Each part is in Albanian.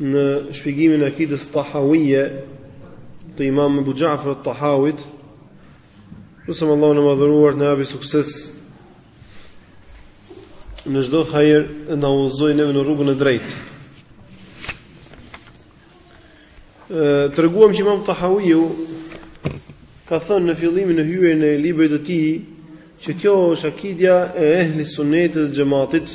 Në shpjegimin e Akidës Tahawiyya të Imam Abu Ja'far al-Tahawit, lusim Allahun e madhëruar të na japë sukses në çdo hajër e na udhëzojë neve në rrugën e drejtë. E treguam që Imam Tahawiu ka thënë në fillimin e hyrjes së librit të tij që kjo është akidja e ehli sunnetit dhe xhamatit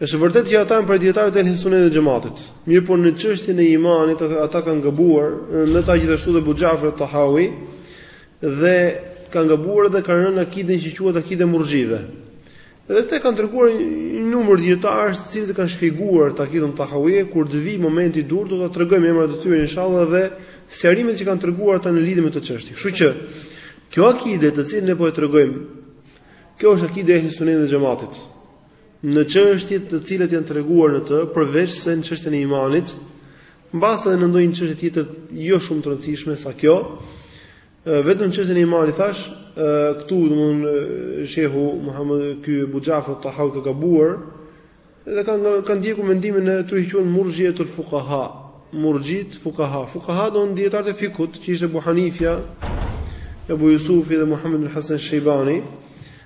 Është e vërtetë që ata janë prej dijetarëve të Ehli Sunnetit dhe Xhamatit. Mirëpo në çështjen e imanit ata kanë gabuar, me ta gjithashtu dhe Abu Ja'far Tahawi dhe kanë gabuar edhe kanë rënë në akiden që quhet akide murxhive. Edhe këtë e kanë treguar një numër dijetarësh të cilët kanë shpjeguar akidën Tahawi kur të vijë momenti i duhur do ta tregojmë emrat e tyre inshallah dhe sqarimet që kanë treguar ata në lidhje me këtë çështje. Kështu që kjo akide të cilën ne po e tregojmë kjo është akide e Ehli Sunnetit dhe Xhamatit. në çështjet të cilat janë treguar në të, përveçse në çështjen e imanit, mbase edhe në ndonjë çështje tjetër jo shumë të rëndësishme sa kjo, vetëm në çështjen e imanit thash, këtu domthon shehu Muhammed ky Abu Jafar Tahawi ka gabuar dhe kanë ka ndjekur mendimin e tyre që quhen murxhiatul fuqaha, murxhit fuqaha. Fuqaha do thotë dijetarë të fikhut, që ishte Abu Hanifja, Abu Yusufi dhe Muhammed ibn Hasan Shaybani,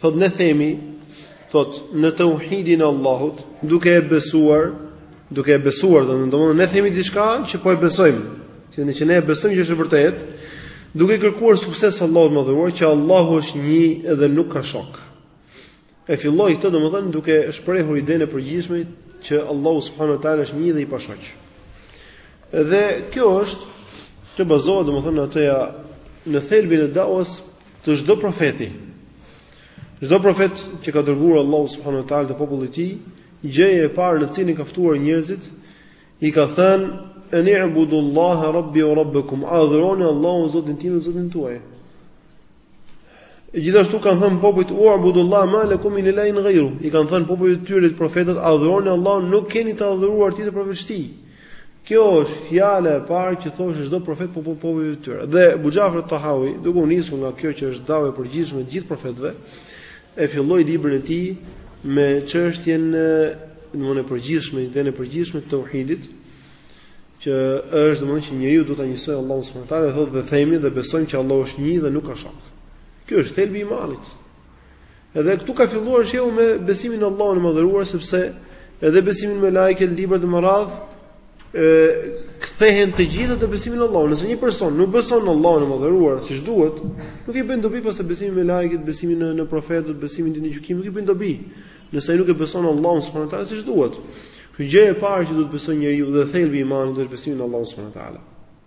Thotë ne themi, thotë në tauhidin e Allahut, duke e besuar, duke e besuar, do të thotë ne themi diçka që po e besojmë, që ne që ne e besojmë që është e vërtetë, duke kërkuar suksesin e Allahut madhëruar që Allahu është një dhe nuk ka shok. E filloi këtu domethënë duke shprehur idenë e përgjithshme që Allahu subhanahu wa taala është një dhe i pashoq. Dhe kjo është të bazohet domethënë në atë në thelbin e daves të çdo profeti. Çdo profet që ka dërguar Allahu subhanahu wa taala te populli i tij, gjëja e parë në cilën i ka ftuar njerëzit, i ka thënë an ibudullaha rabbi wa rabbukum adhuroni Allahun Zotin tim dhe Zotin tuaj. E gjithashtu kanë thënë popujt ubudullah ma lakum min ilahin ghayru. I kanë thënë popujt e tyre profetët, adhuroni Allahun, nuk keni të adhuruar tjetër përveç tij. Kjo është fjala e parë që thoshte çdo profet popujve të tyre. Dhe Abu Jafar Tahawi, duke u nisur nga kjo që është dave e përgjithshme e të gjithë profetëve, e filloi librin e tij me çështjen domthonë e përgjithshme, idenë e përgjithshme të tauhidit, që është domthonë që njeriu duhet ta njësojë Allahun subhanahu wa taala dhe thotë dhe themi dhe besojmë që Allahu është një dhe nuk ka shok. Ky është thelbi i imanit. Edhe këtu ka filluar shehu me besimin në Allahun e Madhëruar sepse edhe besimi në melaiket, librat e me radhë kthehen të gjitha te besimi në Allahun. Nëse një person nuk beson në Allahun e Madhëruar siç duhet, nuk i bën dobi pastaj besimi në melaiket, besimi në në profetët, besimi në ditën e gjykimit, nuk i bën dobi. Nëse ai nuk e beson Allahun subhanuhu teala siç duhet. Kështu gjëja e parë që duhet të besojë njeriu dhe thelbi i imanit është besimi në Allahun subhanuhu teala.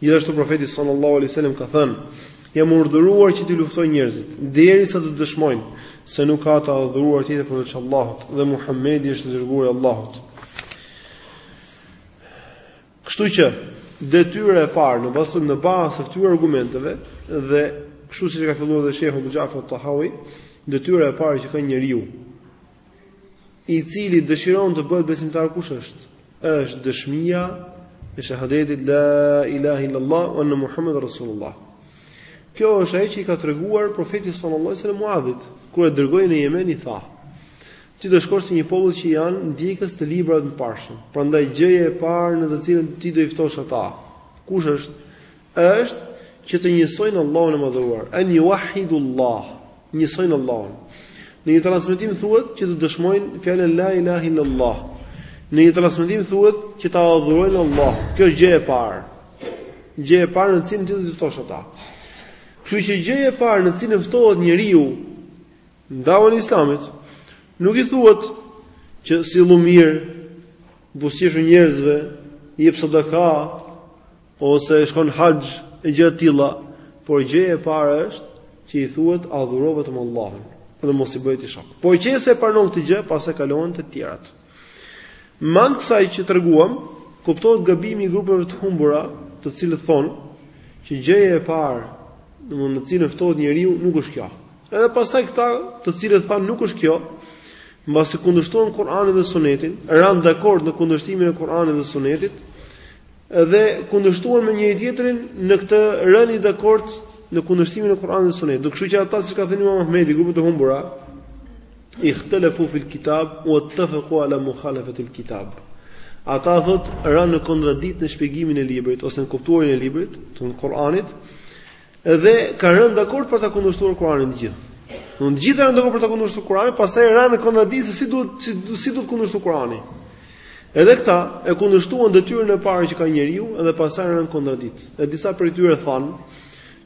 Gjithashtu Profeti sallallahu alaihi wasallam ka thënë: "Jam urdhëruar që t'i luftoj njerëzit, derisa të dëshmojnë se nuk ka të adhuruar tjetër përveç Allahut dhe Muhamedi është i dërguari i Allahut." Kështu që detyra e parë në bazë në bazë të këtyre argumenteve dhe kështu siç ka filluar dhe Shehu Ebu Xhafar Tahawi, detyra e parë që ka njeriu i cili dëshiron të bëhet besimtar kush është? Është dëshmia e shahadetit la ilaha illallah wa anna muhammadar rasulullah. Kjo është ajo që i ka treguar profeti sallallahu alaihi wasallam Muadhit, kur e dërgoi në Jemen i tha: "Ti do shkosh te një popull që janë ndjekës të librave të mëparshëm, prandaj gjëja e parë në të cilën ti do t'i ftosh ata, kush është? është që të njësojnë Allahun e Madhëruar, an yuwahidullah, njësojnë Allahun. Në një transmetim thuhet që të dëshmojnë fjalën la ilaha illallah. Në një transmetim thuhet që ta adhurojnë Allah. Kjo është gjë e parë. Gjë e parë në cilën ti do t'i ftosh ata. Kështu që gjëja e parë në cilën ftohet njeriu në davën e Islamit, nuk i thuhet që sillu mirë, buzëqeshu njerëzve, jep sadaka, ose shko në haxh e gjëra të tilla, por gjëja e parë është që i thuhet adhuro vetëm Allahun dhe mos i bëj Atij shok. Po qe se e pranon këtë gjë, pastaj kalon te të tjerat. Mbas kësaj që treguam, kuptohet gabimi i grupeve të humbura, të cilët thonë që gjëja e parë, domthonë në cilën ftohet njeriu, nuk është kjo. Edhe pastaj këta, të cilët thanë nuk është kjo, mbasi kundërshtuan Kur'anin dhe Sunetin, ranë dakord në kundërshtimin e Kur'anit dhe Sunetit, dhe kundërshtuan me njëri tjetrin në këtë, ranë dakord në kundërshtimin e Kur'anit dhe Sunetit. Domethënë kështu që ata siç ka thënë Imam Ahmedi, grupet e humbura, ikhtalafu fil kitab wa ittafaqu ala mukhalafati al kitab. Ata thotë ranë në kontradiktë në shpjegimin e librit ose në të kuptuarin e librit, të Kur'anit, Edhe kanë rënë dakord për ta kundërshtuar Kur'anin të gjithë. Të gjithë ranë dakord për ta kundërshtuar Kur'anin, pastaj ranë në kontradiktë se si duhet si, si duhet kundërshtuar Kur'ani. Edhe këta e kundërshtuan detyrën e parë që ka njeriu dhe pastaj ranë në kontradiktë. E disa prej tyre thanë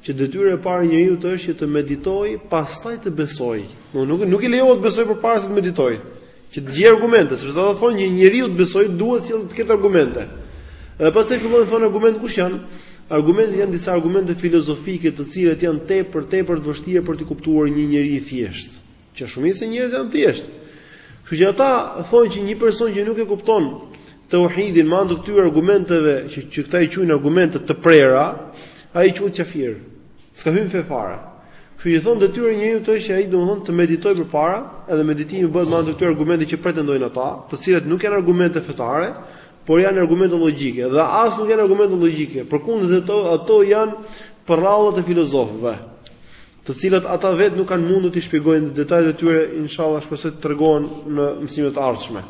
që detyra e parë e njeriut është që të meditojë, pastaj të besojë. Do nuk nuk i lejohet të besojë përpara se të meditojë. Që të gjejë argumente, sepse ata thonë që njeriu të besojë duhet që të ketë argumente. Dhe pastaj fillojnë thonë argumente kush janë? Argumentet janë disa argumente filozofike, të cilat janë tepër tepër të vështira për të kuptuar një njeri i thjeshtë, që shumica e njerëzve janë të thjeshtë. Kështu që ata thonë që një person që nuk e kupton tauhidin me anë të këtyre argumenteve që që këta i quajnë argumente të prera, ai quhet kafir. S'ka hyrë në fe fare. Kështu që thonë detyrë e njeriut është që ai domethënë të meditojë përpara, edhe meditimi bëhet me anë të këtyre argumente që pretendojnë ata, të cilat nuk janë argumente fetare, por janë argumente logjike dhe as nuk janë argumente logjike, përkundrazi ato ato janë përralla të filozofëve, të cilat ata vetë nuk kanë mundur t'i shpjegojnë detajet e tyre, inshallah shpresoj të tregohen në mësimet e ardhshme.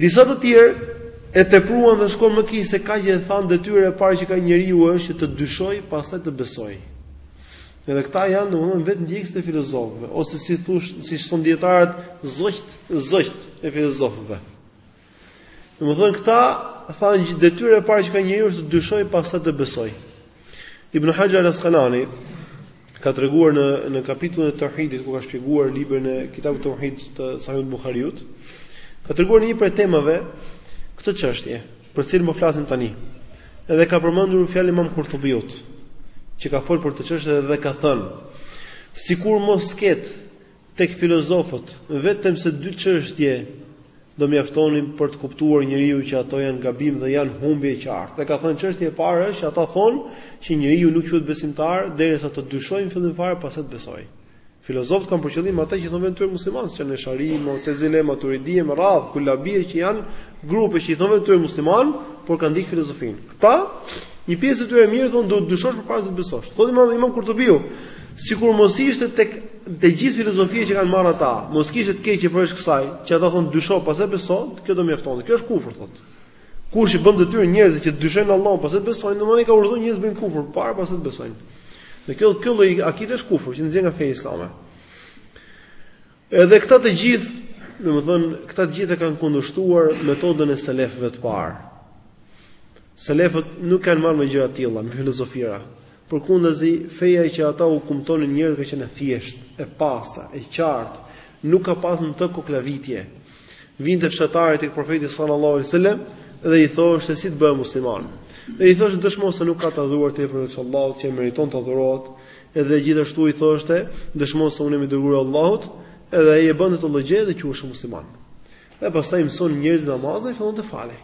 Disa të tjerë e tepruan dhe shkuan më keq se kaq dhe thanë detyra e parë që ka njeriu është që të dyshojë pastaj të besojë. Edhe këta janë domethënë vetë ndjekës të filozofëve ose si të thuash, siç thon dietarët, zogjt, zogjt e filozofëve. Domethënë këta thanë detyra e parë që ka njeriu është të dyshojë pastaj të besojë. Ibn Haxher al-Askalani ka treguar në në kapitullin e tauhidit ku ka shpjeguar librin e Kitabut Tauhid të Sahih Buhariut, ka treguar në një prej temave këtë çështje, për të cilën po flasim tani. Edhe ka përmendur fjalën e Imam Kurtubiut, që ka folur për këtë çështje dhe ka thënë: Sikur mos ket Tek filozofët, vetëm se dy çështje do mjaftonin për të kuptuar njeriu që ato janë gabim dhe janë humbje e qartë. Dhe ka thënë çështja e parë është që ata thonë që njeriu nuk quhet besimtar derisa të dyshojë në fillim fare pastaj të besojë. Filozofët kam për qëllim ata që i thonë vetes tyre muslimanë, siç janë Eshari, Mu'tazile, Maturidi e me radhë, Kulabije që janë grupe që i thonë vetes tyre muslimanë, por kanë ndjekë filozofinë. Këta një pjesë e tyre e mirë thonë duhet të dyshosh përpara se të besosh. Thotë Imam Imam Kurtubiu, Sikur mos ishte tek e gjithë filozofia që kanë marrë ata, mos kishte të keqe përveç kësaj, që ata thonë dysho pastaj beso, kjo do mjaftonte. Kjo është kufër thotë. Kush i bën detyrë njerëzve që të dyshojnë në Allahun pastaj të besojnë, domethënë ka urdhëruar njerëzit të bëjnë kufër para pastaj të besojnë. Dhe kjo kjo lloj akide është kufër që nxjerr nga feja islame. Edhe këta të gjithë, domethënë këta të gjithë kanë kundërshtuar metodën e selefëve të parë. Selefët nuk janë marrë me gjëra të tilla, me filozofira. Përkundrazi, feja që ata u kumtonin njerëzve ka qenë e thjeshtë, e pastër, e qartë, nuk ka pas në të koklavitje. Vinte fshatari tek profeti sallallahu alaihi wasallam dhe i thoshte si të bëhem musliman. Dhe i thoshte dëshmo se nuk ka të adhuruar tjetër përveç Allahut që meriton të adhurohet, edhe gjithashtu i thoshte dëshmo se unë jam i dërguar i Allahut, edhe ai e bënte këtë lloj gjëje dhe quhej musliman. Dhe pastaj mësonte nga njerëzit namazin e fillonte të falej.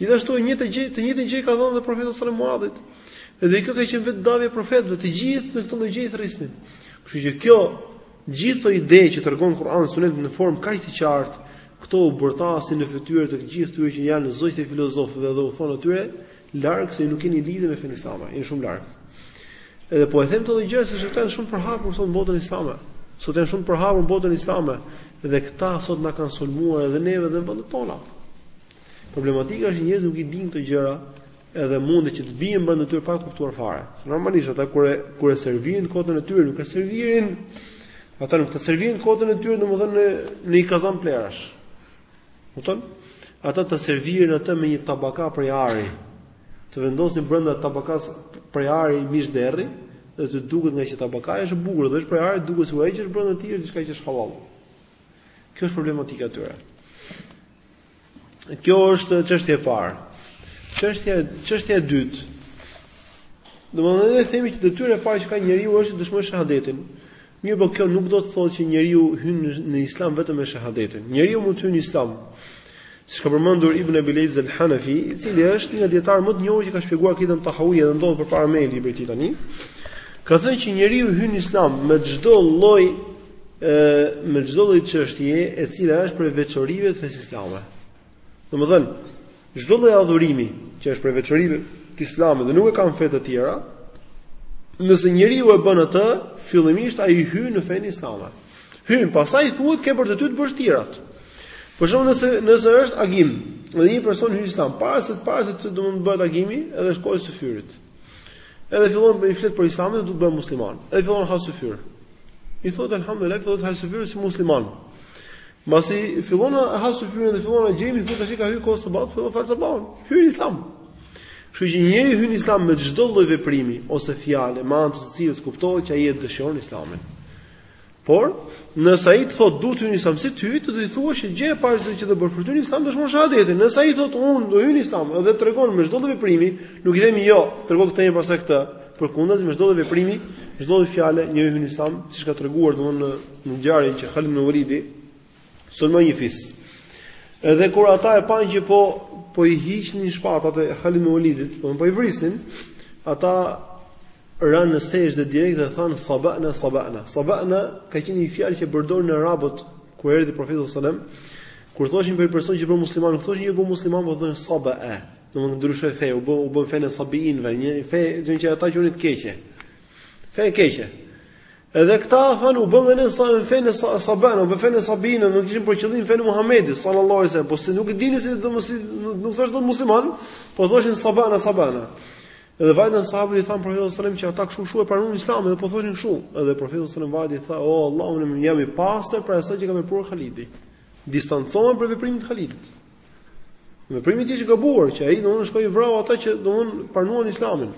Gjithashtu e njëjtë gjë, të njëjtën gjë ka thënë dhe profeti sallallahu alajhi wasallam Muadhit. Dhe kjo ka qenë vetë davja e profetëve, të gjithë në këtë lloj gjëje thërrisnin. Kështu që kjo gjithë ide që tregon Kur'ani dhe Suneti në formë kaq të qartë, këto u bërtasin në fytyrë të gjithë atyre që janë zogj të filozofëve dhe u thonë atyre larg se nuk keni lidhje me fenë islame, janë shumë larg. Edhe po e them këto gjëra se sot janë shumë të përhapura sot në botën islame. Sot janë shumë të përhapura në botën islame. Dhe këta sot na kanë sulmuar edhe neve dhe vendet tona. Problematika është njerëzit nuk i dinë këto gjëra, edhe mundet që të bien brenda tyre pa e kuptuar fare. Normalisht ata kur e kur e servirin kotën e tyre, nuk e servirin ata nuk ta servirin kotën e tyre domethënë në në një kazan plerash. Kupton? Ata ta servirin atë me një tabaka prej ari, Të vendosin brenda tabakasë prej ari mish derri dhe të duket ngaqë tabakaja është e bukur dhe është prej ari duket sikur ai që është brenda tij është diçka që është hallall. Kjo është problematika e tyre. Kjo është çështja e parë. Çështja çështja e dytë. Domethënë ne themi që detyra e parë që ka njeriu është të dëshmojë shahadetin. Mirëpo kjo nuk do të thotë që njeriu hyn në Islam vetëm me shahadetin. Njeriu mund të hyjë në Islam. Siç ka përmendur Ibn Abil Izz al-Hanafi, i cili është nga dijetarët më të njohur që ka shpjeguar akiden Tahawi dhe ndodhet përpara meje libri i tij tani, ka thënë që njeriu hyn në Islam me çdo lloj ë me çdo lloj çështje e cila është prej veçorive të fesë islame. Domethënë, çdo lloj adhurimi që është prej veçorive të Islamit dhe nuk e kanë fetë e tjera, nëse njeriu e bën atë, fillimisht ai hyn në fenë islame. Hyn, pastaj thuhet ke për detyrë të bësh të tjerat. Për shembull, nëse nëse është agjërim, dhe një person hyn në Islam, para se të para se të do të bëhet agimi, në kohë të syfyrit. Edhe fillon me i flet për Islamin dhe do të bëhet musliman. Edhe fillon ha syfyr. I thotë alhamdulillah, fillon të ha syfyr si musliman. Mbasi fillon të ha syfyrin dhe fillon të agjërojë, thotë tash ka hyrë koha e sabahut, fillon fal sabahun. Hyri në Islam. Kështu që njeriu hyn në Islam me çdo lloj veprimi ose fjale, me anë të së cilës kuptohet që ai e dëshiron Islamin. Por, nëse ai thotë dua të hyj në Islam si ty, ti do i thuash që gjëja e parë që do të bësh për të hyrë në Islam dëshmo shahadetin. Nëse ai thotë unë do hyj në Islam dhe tregon me çdo lloj veprimi, nuk i themi jo, trego këtë njëherë pastaj këtë. Përkundrazi me çdo lloj veprimi, çdo lloj fjale, njeriu hyn në Islam, siç ka treguar domthonë në ngjarjen që Khalid ibn Walidi sulmoi një fis. Edhe kur ata e panë që po po i hiqnin shpatat e Khalid ibn Walidit, po po i vrisnin, ata ranë në sexhde direkt dhe thanë sabana sabana. Sabana ka qenë një fjalë që përdornin arabët kur erdhi profeti sallallahu alajhi wasallam, kur thoshin për personin që bëhej musliman, thoshin jo u bë musliman, por thonë sabaa. Domethënë ndryshoi fe, u bë u bë në fenë sabiinve, një fe që ata e quanin të keqe. Fe e keqe. Edhe këta thanë u bënë në sa në fenë sa sabana, u bënë fenë sabinë, nuk kishin për qëllim fenë Muhamedit sallallahu alaihi wasallam, po se nuk e dinin se domethënë nuk thoshin dot musliman, po thoshin sabana, sabana. Edhe vajtën sahabët i thanë profetit sallallahu alaihi wasallam që ata kshu kshu e pranuan Islamin dhe po thoshin kshu. Edhe profeti sallallahu alaihi wasallam tha, "O Allah, unë jam i pastër prej asaj që ka vepruar Halidi." Distancohem prej veprimit e Halidit. Veprimi i tij është i gabuar, që ai domethënë shkoi vrau ata që domethënë pranuan Islamin.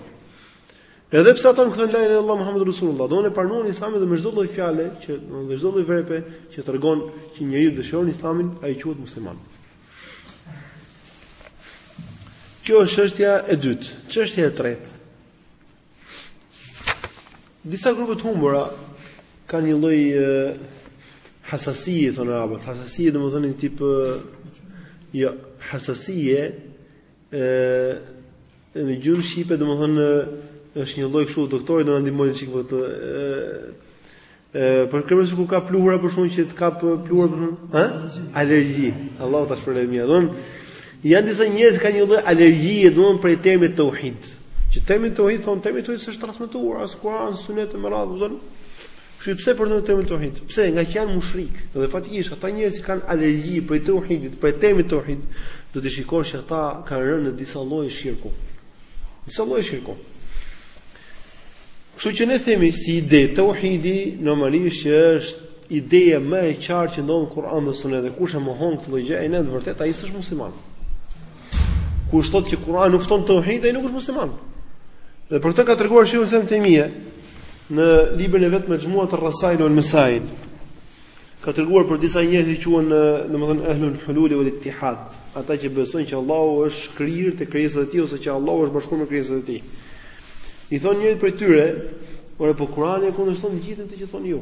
Edhe pse ata nuk thanë la ilaha illallah Muhammedur Rasulullah, do e pranuan Islamin dhe me çdo lloj fjale që me çdo lloj vepre që tregon që njeriu dëshiron Islamin, ai quhet musliman. Kjo është çështja e dytë, çështja e tretë. Disa grupe të humbura kanë një lloj hasasie thonë arabët, hasasie domethënë një tip ajo, hasasie Ë në gjuhën shqipe domethënë është një lloj kështu doktori do na ndihmojë çik për të ë për shembull ku ka pluhura për shkak që të ka pluhur për shkak ë alergji Allahu ta shpërblejë mirë domethënë janë disa njerëz që kanë një lloj alergjie domethënë për termin tauhid që termin tauhid thon termin tauhid s'është transmetuar as Kur'an sunet e me radhë domethënë Kështu që pse përdorni termin tauhid? Pse? Ngaqë janë mushrik. Dhe faktikisht ata njerëz që kanë alergji prej tauhidit, për termin tauhid, do të shikosh që ata kanë rënë në disa lloje shirku. Disa lloje shirku. Kështu që ne themi si ide tauhidi normalisht që është ideja më e qartë që ndodh në Kur'an dhe Sunet dhe kush e mohon këtë lloj gjëje, në të vërtetë ai s'është musliman. Kush thotë që Kur'ani nuk fton në tauhid, ai nuk është musliman. Dhe për këtë ka treguar Sheikhul Islam Ibn Tejmije, në librin e vet Majmu'at ar-Rasail wal Masail ka treguar për disa njerëz që quhen domethënë Ahlul Hulul wal Ittihad, ata që besojnë që Allahu është shkrirë te krijesat e tij ose që Allahu është bashkuar me krijesat e tij. I thonë njërit prej tyre, "Ore po Kurani e kundërshton të gjithën këtë që thoni ju."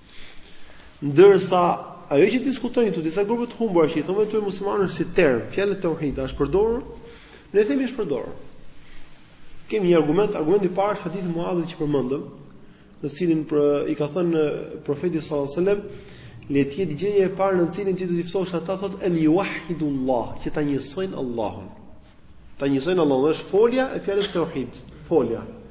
Ndërsa ajo që diskutojnë këtu disa grupe të humbura që i thonë vetes muslimanë si term, fjala tauhid, është përdorur, ne themi është përdorur. Kemi një argument, argumenti i parë është hadithi i Muadhit që përmendëm, në të cilin për, i ka thënë profeti sallallahu alajhi wasallam, le të jetë gjëja e parë në të cilin ti do të ftosh ata thot en yuwahidullah, që ta njësojnë Allahun. Ta njësojnë Allahun është folja e fjalës tauhid, folja,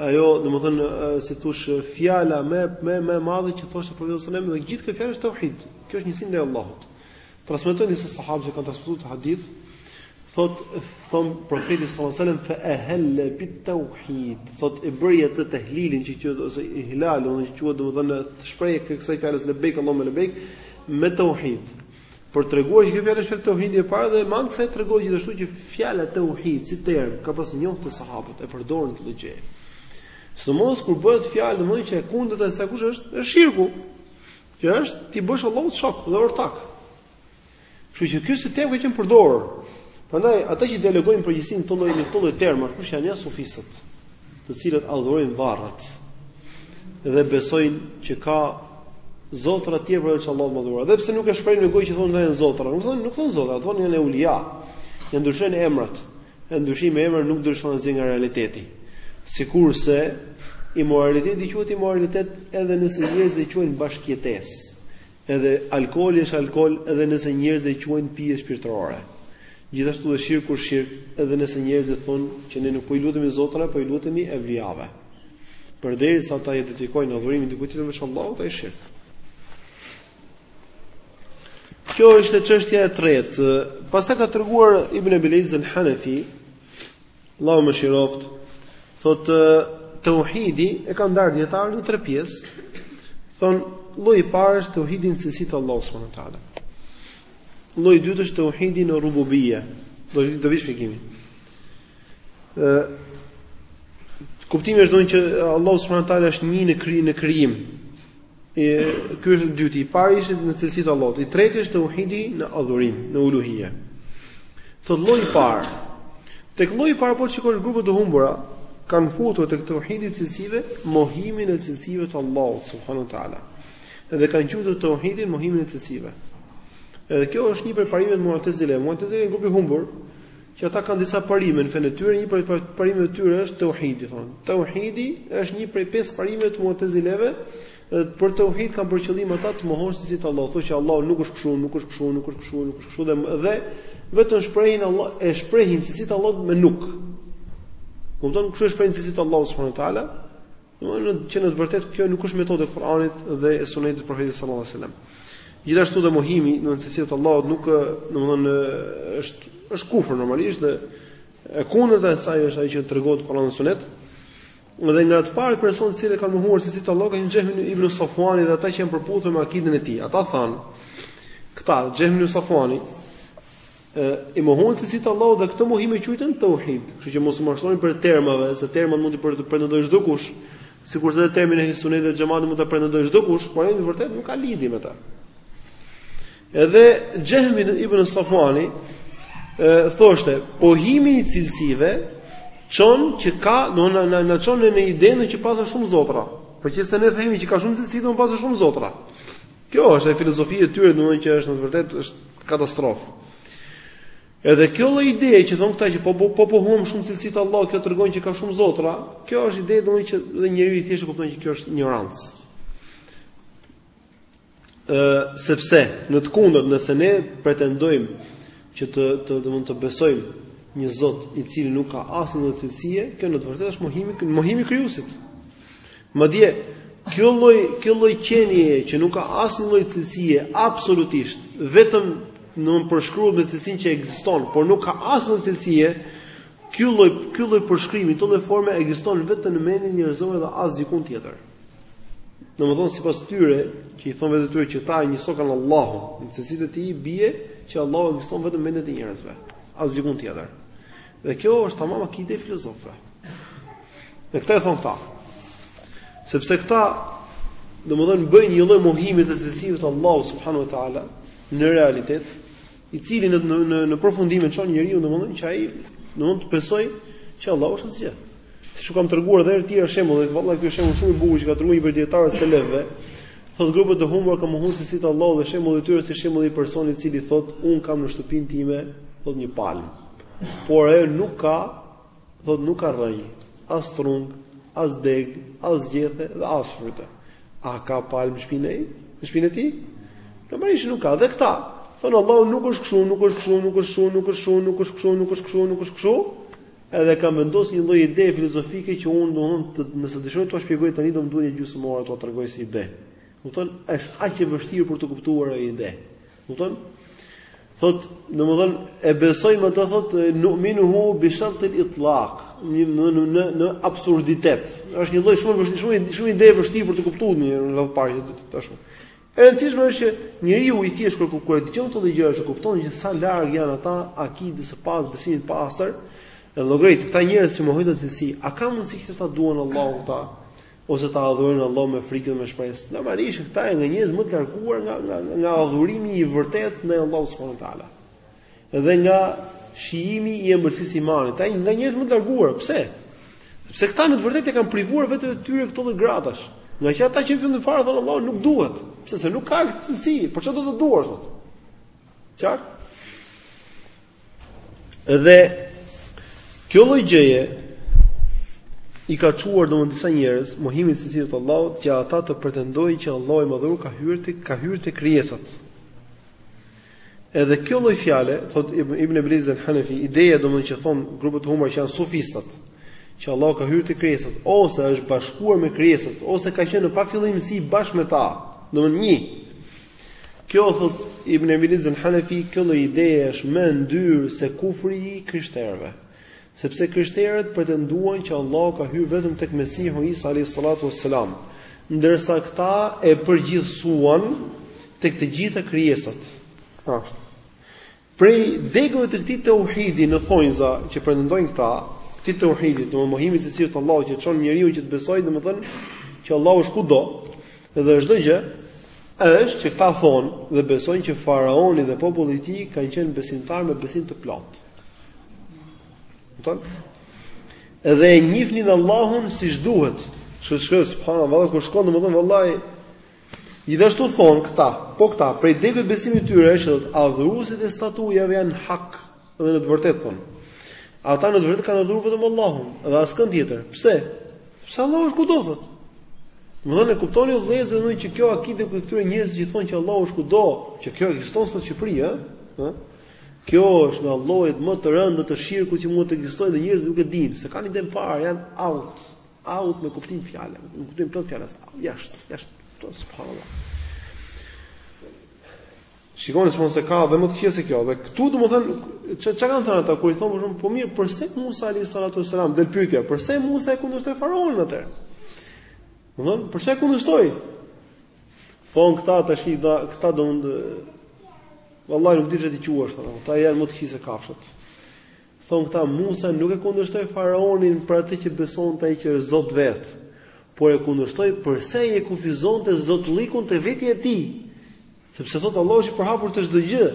Ajo, domethënë, si thosh, fjala më më me madhe që thoshte profeti sallallahu alajhi wasallam, gjithë kjo fjalë është tauhid. Kjo është njësimi i Allahut. Transmetojnë disa sahabë që kanë transmetuar këtë hadith, thot thonë profeti sallallahu alajhi wasallam fa ahalla bit tauhid. Thot e bëri atë tehlilin që quhet ose ihlalun që quhet domethënë shprehja e kësaj fjalës lebejk Allahume lebejk me tauhid. Për të treguar që kjo fjalë është fjalë tauhid e para dhe mandej tregon gjithashtu që fjala tauhid si term ka qenë njohur te sahabët e përdorin këtë gjë. Sidomos kur bëhet fjalë domthonjë që e kundërta se kush është, është shirku. Që është t'i bësh Allahut shok dhe ortak. Kështu që ky si term ka qenë i përdorur. Prandaj ata që denigrojnë përgjithësisht këto lloj këto lloj terma, kush janë ja sufistët. të cilët adhurojnë varret dhe besojnë që ka zotra të tjerë përveç Allahut me adhuru. Edhe pse nuk e shprehin me gojë që thonë janë zotra? Nuk thonë, nuk thonë zotra, thonë janë eulia. Ia ndryshojnë emrat. E ndryshimi i emrit nuk ndryshon asgjë nga realiteti. Sikurse imoraliteti quhet imoralitet edhe nëse njerëzit e quajnë bashkëjetesë. Edhe alkooli është alkool edhe nëse njerëzit e quajnë pije shpirtërore. Gjithashtu dhe shirku është shirk edhe nëse njerëzit thonë që ne nuk po i lutemi zotrave, po i lutemi evlijave. Përderisa ata i dedikojnë adhurimin dikujt tjetër veç Allahut, ai është shirk. Kjo është çështja e tretë. Pastaj ka treguar Ibn Abil Izz al-Hanafi Allahu e mëshiroftë. Thotë Tauhidin e kanë ndarë dijetarët në tre pjesë. Thonë lloji i parë është tauhidi në cilësitë e Allahut subhanahu wa taala. Lloji i dytë është tauhidi në rububie. Do të do vi shpjegimi. Ë Kuptimi është domethënë që Allahu subhanahu wa taala është një në krijim në krijim. E ky është i dyti, i pari ishte në cilësitë e Allahut, i treti është tauhidi në adhurim, në uluhia. Te lloji i parë. Tek lloji i parë po shikon grupet e humbura, kanë futur tek tauhidi i cilësive mohimin e cilësive të Allahut subhanuhu teala. Dhe kanë quajtur tauhidin mohimin e cilësive. Edhe kjo është një prej parimeve të Mu'tazileve. Mu'tazilet janë grup i humbur, Që ata kanë disa parime në fenë e tyre, një prej parimeve të tyre është tauhidi, thonë. Tauhidi është një prej pesë parimeve të Mu'tazileve, për tauhid kanë për qëllim ata të mohojnë cilësitë e Allahut, thonë që Allahu nuk është kështu, nuk është kështu, nuk është kështu, nuk është kështu dhe dhe vetëm shprehin Allah, i shprehin cilësitë e Allahut me nuk. Kupton kështu i shprehin cilësitë e Allahut subhanahu wa taala? Domethënë që në të vërtetë kjo nuk është metodë e Kuranit dhe e Sunetit të Profetit sallallahu alajhi wasallam. Gjithashtu dhe mohimi i cilësive të Allahut nuk, domethënë është është kufër normalisht dhe e kundërta e saj është ajo që tregon Kurani dhe Sunet. Dhe nga të parët persona të cilët kanë mohuar cilësitë e Allahut ka qenë Xhehm Ibn Safuani dhe ata që janë përputhur me akidën e tij. Ata thanë këta Xhehm Ibn Safuani i mohojnë cilësitë e Allahut dhe këtë mohim e quajtën tauhid. Kështu që mos u mashtroni prej termave, se termat mund të për të pretendojë çdo kush, sikurse edhe termin e sunet dhe xhamati mund ta pretendojë çdo kush, por ai në të vërtetë nuk ka lidhje me ta. Edhe Xhehmi ibn Safuani e thoshte, pohimi i cilësive çon që ka, do na na, na çon në idenë që paska shumë zotra. Po qe se ne themi që ka shumë cilësi, do të paska shumë zotra. Kjo është filozofia e tyre, domethënë që është në të vërtetë është katastrofë. Edhe kjo lloj ide që thon këta që po po po pohojmë shumë cilësi të Allahut, kjo tregon që ka shumë zotra. Kjo është ide domethënë që dhe njeriu i thjeshtë kupton që kjo është injorancë. Ë sepse në të kundërt nëse ne pretendojmë që të të domethënë të besojmë një Zot i cili nuk ka asnjë cilësi, kjo në të vërtetë është mohimi mohimi i krijuesit. Madje, kjo lloj kjo lloj qenie që nuk ka asnjë lloj cilësie absolutisht, vetëm në përshkruhet me cilësinë që ekziston, por nuk ka asnjë cilësie, ky lloj ky lloj përshkrimi, këto lloj forme ekziston vetëm në mendjen njerëzore dhe as diku tjetër. Domethënë sipas tyre, që i thonë vetes tyre që ta njësokan Allahun, në cilësitë e tij bie që Allahu ekziston vetëm në mendjet e njerëzve, as diku tjetër. Dhe kjo është tamam akide e filozofëve. Dhe këtë e thonë këta. Sepse këta domethënë bëjnë një lloj mohimi të cilësive të Allahut subhanahu wa taala në realitet, i cili në në në përfundim e çon njeriun domethënë që ai domethënë të besojë që Allahu është asgjë. Siç u kam treguar edhe herë tjetër shembull, dhe vallahi ky shembull shumë i bukur që ka treguar një prej dietarëve të selefëve, thotë grupet e humbura kanë mohuar cilësitë e Allahut dhe shembulli i tyre si shembulli i personit i cili thotë un kam në shtëpinë time thotë një palmë. Por ajo nuk ka Thotë nuk ka rrënjë, as trung, as degë, as gjethe dhe as fryte. A ka palmë në shpi? Në shpinë e tij? Normalisht nuk ka. Dhe këta, thonë Allahu nuk është këshu, nuk është këshu, nuk është këshu, nuk është këshu, nuk është këshu, nuk është këshu, nuk është këshu, edhe kanë vendosur një lloj ide filozofike që unë domethënë nëse dëshoj t'ua shpjegoj tani do më duhet një gjysmë ore t'ua tregoj si ide. Kupton? Është aq e vështirë për t'u kuptuar ajo ide. Kupton? Thot, domethën e besojmë atë thot nu'minuhu bi shart al-itlaq, në në në në absurditet. Është një lloj shumë vështirë, shumë shumë ide e vështirë për t'u kuptuar në radhë të parë që tash. E rëndësishme është që njeriu i thjeshtë kur kur e dëgjon këto gjëra e kupton që sa larg janë ata akidës së pastër, besimit të pastër, e llogarit këta njerëz që mohojnë këto cilësi, a ka mundësi që ta duan Allahun këta? ose ta adhurojnë Allahun me frikë dhe me shpresë. Normalisht këta janë nga njerëz më të larguar nga nga nga adhurimi i vërtetë ndaj Allahut subhanahu wa taala. Dhe nga shijimi i ëmbëlsisë së imanit, ata janë nga njerëz më të larguar. Pse? Sepse këta në të vërtetë e kanë privuar veten e tyre këto lloj gradash. Ngaqë ata që fillim fare thonë Allahu nuk duhet, sepse nuk ka cilësi, për çfarë do ta duash thotë? Qartë? Dhe kjo lloj gjëje i ka çuar domethënë disa njerëz mohimi i cilësive të Allahut që ata të pretendojnë që Allahu i madhëruar ka hyrë te ka hyrë te krijesat. Edhe kjo lloj fjale, thot Ibn Ebil Iz el Hanefi, ideja domethënë që thon grupet e humbura që janë sufistat, që Allahu ka hyrë te krijesat ose është bashkuar me krijesat ose ka qenë në pafillimësi bashkë me ta, domethënë një Kjo thot Ibn Ebil Iz el Hanefi, kjo lloj ideje është më e ndyrë se kufri i krishterëve. Sepse krishterët pretenduan që Allahu ka hyrë vetëm tek Mesihu Isa alayhi salatu wassalam, ndërsa këta e përgjithësuan tek të gjitha krijesat. Ashtu. Prej degëve të këtij teuhidi në thonjza që pretendojnë këta, këtij teuhidit, domethënë mohimit të cilësive të Allahut që çon njeriun që të besojë, domethënë që Allahu është kudo dhe çdo gjë, është që këta thonë dhe besojnë që faraoni dhe populli i tij kanë qenë besimtarë me besim të plotë. Kupton? Edhe e njihnin Allahun siç duhet. Kështu që subhanallahu ku shkon domethënë vallahi Gjithashtu thonë këta, po këta, prej degëve të besimit të tyre është thotë adhuruesit e statujave janë hak dhe në të vërtetë thonë. Ata në të vërtetë kanë adhuruar vetëm Allahun dhe askënd tjetër. Pse? Sepse Allahu është kudo thotë. Domethënë e kuptoni o vëllezër domethënë që kjo akide e këtyre njerëzve që thonë që Allah është kudo, që kjo ekziston sot në Shqipëri, e? Kjo është nga llojet më të rënda të shirkut që mund të ekzistojë dhe njerëzit nuk e dinë, s'e kanë idenë fare, janë out, Out me kuptim fjale, në kuptimin e plotë të fjalës. Jashtë, jashtë, to subhanallah. Shikoni se se ka dhe më të keqe se kjo. Dhe këtu domethën çka çka kanë thënë ata kur i thonë shumë po mirë, përse Musa alayhi salatu wasalam del pyetja, përse Musa e kundërshtoi faraonin atëherë? Domethën përse e kundërshtoi? Thonë këta tash i dha këta domethënë Wallahi nuk di çfarë të quash ata. Ata janë më keq se kafshët. Thonë këta, Musa nuk e kundërshtoi faraonin për atë që besonte ai që është Zot vetë, por e kundërshtoi përse ai e kufizonte zotllikun te vetja e tij. Sepse thotë Allahu është i përhapur te çdo gjë.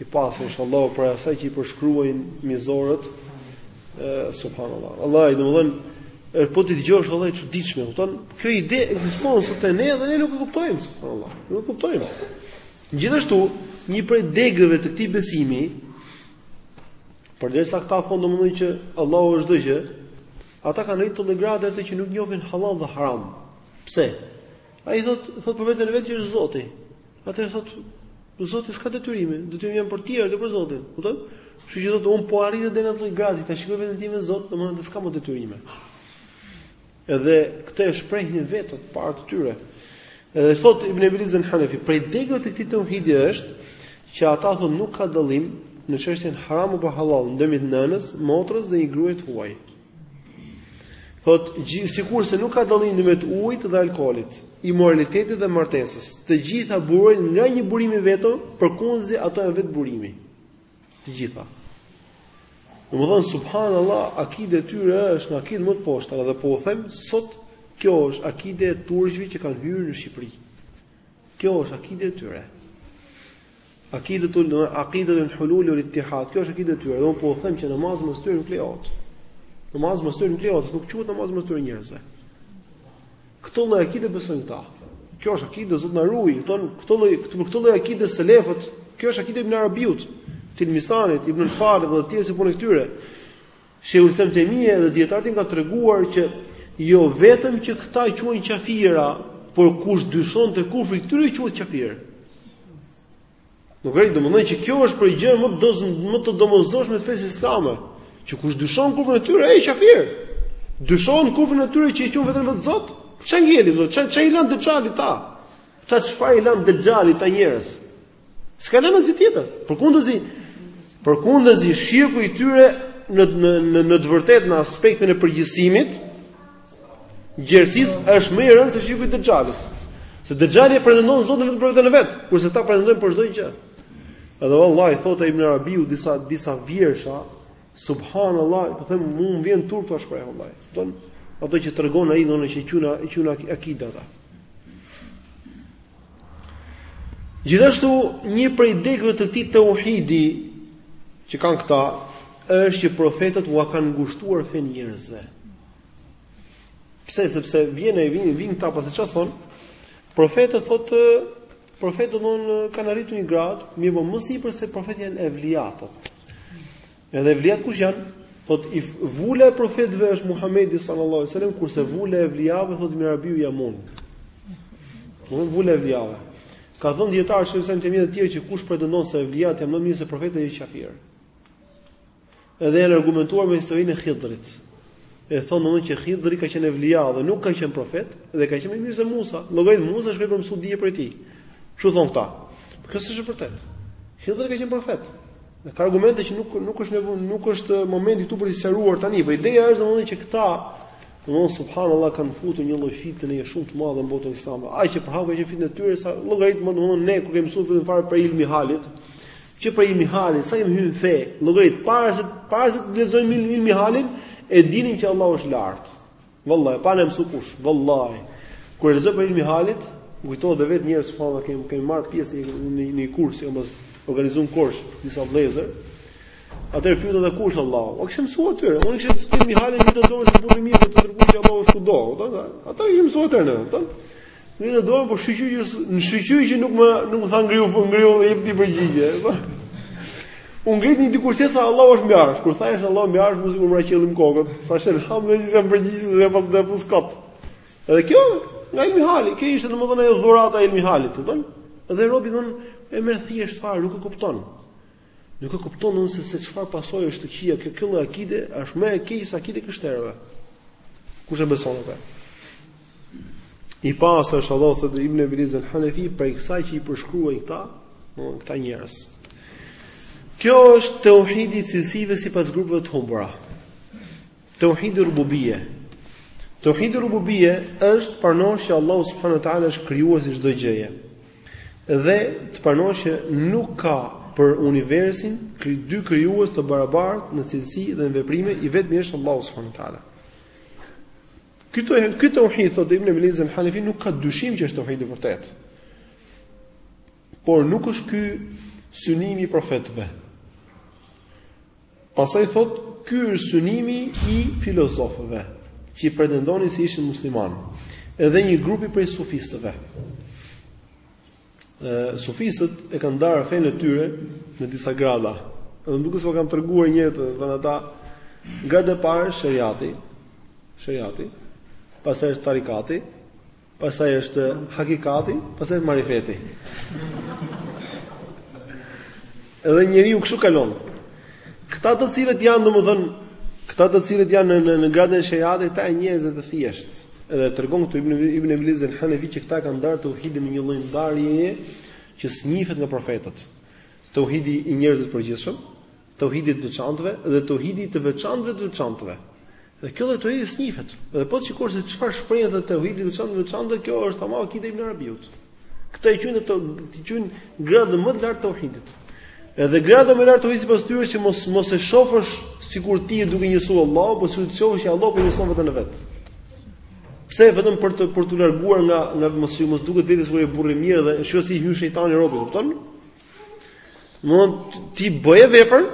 I pastër është Allahu prej asaj që i përshkruajnë mizorët. Subhanallahu. Vallahi domethënë po t'i dëgjosh vallahi e çuditshme, kupton? Kjo ide ekziston sot te ne dhe ne nuk e kuptojmë, subhanallahu. Nuk e kuptojmë. Gjithashtu, një prej degëve të këtij besimi Përderisa këta thonë domethënë që Allahu është çdo gjë, ata kanë arritur në atë lloj grade që nuk njohin halal dhe haram. Pse? Ai thot, thot për veten e vet që është Zoti. Atëherë thot, Zoti s'ka detyrime, detyrimet janë për të tjerë, jo për Zotin. Kupton? Kështu që thotë un po arrij deri në atë gradë, ta shikoj veten time Zot, domethënë s'ka më detyrime. Edhe këtë e shprehin vetë të parët e tyre. Edhe thot Ibn Ebil Iz el Hanefi, prej degëve të këtij tauhidi është që ata thonë nuk ka dallim në çështjen haram apo halal ndërmjet nënës, motrës dhe një gruaje të huaj. Thot sikurse nuk ka dallim ndërmjet ujit dhe alkoolit, imoralitetit dhe martesës. Të gjitha burojnë nga një burim i vetëm, përkundrazi ato janë vetë burimi. Të gjitha. Domethënë subhanallahu akide e tyre është nga akidet më të poshtra dhe po u them sot kjo është akide e turqve që kanë hyrë në Shqipëri. Kjo është akide e tyre. Akidetul akidetul hululi uel itihad, kjo është akide e tyre, dhe unë po u them që namazi mas tyre nuk lejohet. Namazi mas tyre nuk lejohet, nuk quhet namazi mas ktyre njerëzve. Këtë lloj akide besojnë këta. Kjo është akide zot na ruaj, thon këtë lloj këtë këtë lloj akide selefët, kjo është akide ibn Arabiut, Tilmisanit, Ibn al-Farid dhe të tjerë si puna e këtyre. Shejhul Islam Ibn Tejmije dhe dietarët kanë treguar që jo vetëm që këta quhen qafira, por kush dyshon te kufri i këtyre quhet qafir. Llogarit domethënë që kjo është prej gjërave më të më të domosdoshme të fesë islame, që kush dyshon kufrin e tyre është qafir. Dyshon kufrin e tyre që i qun veten e vet Zot? Çfarë ngeli Zot? Çfarë çfarë i lan Dexhalit kta? Kta çfarë i lan Dexhalit kta njerëz? S'ka lënë asgjë tjetër. Përkundrazi, përkundrazi shirku i tyre në në në të vërtetë në aspektin e përgjithësimit, Gjerësisë është më i rëndë se shirku i Dexhalit. Se Dexhali e pretendon Zotin vetëm për veten e vet, kurse kta pretendojnë për çdo gjë. Edhe vallahi thotë Ibn Arabiu disa disa vjersha, subhanallahu, po them mua më vjen turp ta shpreh vallahi. Don ato që tregon ai donë që quna e quna akide kta. Gjithashtu një prej degëve të këtij tauhidi që kanë këta është që profetët ua kanë ngushtuar fen njerëzve. Pse sepse vjen ai vjen vin këta pasi çfarë thon? Profetët thotë profetët don kanë arritur një grad, mirëpo më sipër se profetët janë evliatët. Edhe evliat kush janë? Thotë vula e profetëve është Muhamedi sallallahu alaihi wasallam kurse vula e evliave thot Ibn Arabiu jam unë. Do vula e evliave. Ka thënë dijetarët Ibn Tejmije e të tjerë që kush pretendon se evliat janë më mirë se profetët është qafir. Edhe janë argumentuar me historinë e Hidrit. E thonë domethënë që Hidri ka qenë evlia dhe nuk ka qenë profet dhe ka qenë më mirë se Musa. Llogarit Musa shkoi për t'mësu dije prej tij. Kështu thon këta. Por kjo s'është e vërtetë. Hidri ka qenë profet. Në ka argumente që nuk nuk është nevojë, nuk është momenti këtu për t'i sqaruar tani, por ideja është domethënë që këta domethënë subhanallahu kanë futur një lloj fitne shumë të madhe në botën islame. Aq është përhapur fitneja e tyre sa llogarit më domethënë ne kur kemi mësuar fillim fare për ilmi halit, Që prej Ilmi Halit, sa kemi hyrë në fe, llogarit para se para se të lexojmë Ilmi Halin, e dinim që Allahu është lart. Vallahi, pa ne mësu kush, vallahi. Kur e lexojmë Ilmi Halin, kujtohet dhe vetë njerëz që ata kemi kemi marrë pjesë në një kurs që na organizuan kurs disa vëllezër. Atëherë pyetën edhe ku është Allahu. O kishim mësuar atyre, unë kishim mësuar Ilmi Halin në dorë të burrimit të dërguar që Allahu është kudo. Ata i mësuan atë, ata. Ngrita dorën, po shyqyr që në shyqyr që nuk më, nuk më tha ngriu, po ngriu dhe jep ti përgjigje. U ngrit një dikush tjetër, Allahu është mbi arsh. Kur tha është Allahu mbi arsh, m'u duk sikur më ra qielli në kokë. Thashë alhamdulillah që s'u përgjigja dhe pas dhe pas kot. Edhe kjo, nga Ilmi Hali, kjo ishte domethënë ajo dhurata e Ilmi Halit, e kupton? Dhe robi thon, e merr thjesht fare, nuk e kupton. Nuk e kupton dëmin se se çfarë pasojë është e keqe kjo kjo akide është më e keqe se akide e krishterëve. Kush e beson atë? I pastër është Allahu, thotë Ibn Ebil Iz el Hanefi, prej kësaj që i përshkruajnë këta, këta njerëz. Kjo është teuhidi i cilësive sipas grupeve të humbura. Tauhidi Rububie Tauhidi Rububie është të pranosh që Allahu subhanahu wa taala është krijues i çdo gjëje. Dhe të pranosh që nuk ka për universin kri dy krijues të barabartë në cilësi dhe në veprime i vetmi është Allahu subhanahu wa taala. Këto ky tauhid thotë Ibn Ebil Iz el Hanefi nuk ka dyshim që është tauhid i vërtetë. Por nuk është ky synimi i profetëve. Pastaj thotë, ky është synimi i filozofëve, që pretendonin se ishin muslimanë, edhe një grupi prej sufistëve. Ë sufistët e kanë ndarë fenë e tyre në disa grada. Edhe më duket se jua kam treguar njëherë, të thonë ata grada e parë sheriati, sheriati, pastaj është tarikati, Pastaj është hakikati, pastaj është marifeti. Edhe njeriu kështu kalon. Këta të cilët janë domethënë Këta të cilët janë në në, në gradën e sheriatit, këta janë njerëz të thjeshtë. Edhe tregon këtu Ibn Ibn Ebil Iz el Hanefi që këta e kanë ndarë tauhidin në një lloj ndarjeje që s'njihet nga profetët. Tauhidi i njerëzve të përgjithshëm, Tauhidi i të veçantëve dhe tauhidi i të veçantëve të veçantëve. Dhe ky lloj tauhidi s'njihet. Dhe po shikove se çfarë shprehet në tauhidin e veçantë të veçantë, kjo është tamam akide e Ibn Arabiut. Këta e quajnë të të quajnë gradën më të lartë të tauhidit. Edhe grada më e lartë të tauhidit sipas tyre që mos mos e shohësh sikur ti je duke njësu Allahun, por sikur të shohësh që Allahu po njëson vetën e vet. Pse vetëm për të për të larguar nga nga mos mos duket vetja sikur je burrë i mirë dhe shiko si i hyn shejtani robit, kupton? Do ti bëje veprën,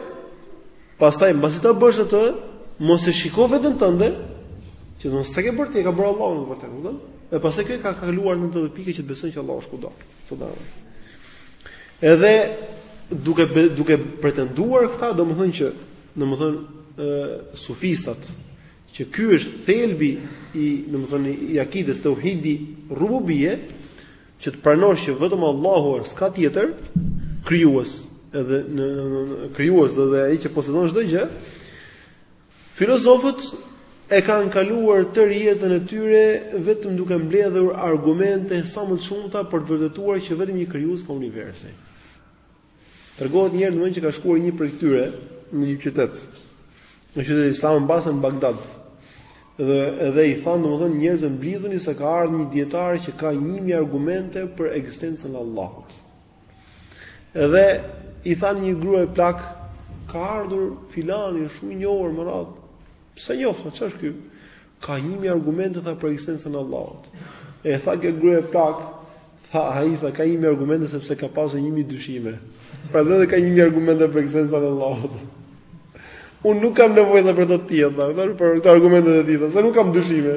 pastaj mbasi ta bësh atë, mos e shiko veten tënde, që do thotë s'e ke bërë ti, ka bërë Allahu në vërtetë, kupton? E pastaj kjo ka kaluar në atë pikë që të besojnë që Allahu është kudo. Subhanallahu. Edhe duke duke pretenduar këta, domethënë që domethënë sufistat që ky është thelbi i domethënë i akides teuhidi rububije, që të pranosh që vetëm Allahu është, s'ka tjetër krijues, edhe një krijues dhe, dhe ai që posedon çdo gjë. Filozofët e kanë kaluar tërë jetën e tyre vetëm duke mbledhur argumente sa më të shumta për të vërtetuar që vetëm një krijues ka universi. Tregohet një herë domethënë që ka shkuar një prej tyre në një qytet. Në qytet islam mbase në Bagdad. Dhe edhe i thanë domethënë njerëzve mblidhuni se ka ardhur një dietar që ka 1000 argumente për ekzistencën e Allahut. Edhe i thanë një gruaje plakë ka ardhur filani shumë i njohur me radhë. Pse njoft, ça është ky? Ka njëmijë argumente tha për ekzistencën e Allahut. E tha kjo gruaja plakë, tha ai tha ka njëmijë argumente sepse ka pasur njëmijë dyshime. Pra dhe dhe ka njëmijë argumente për ekzistencën e Allahut. Unë nuk kam nevojë për të tilla, tha, për këto argumente të tilla, se nuk kam dyshime.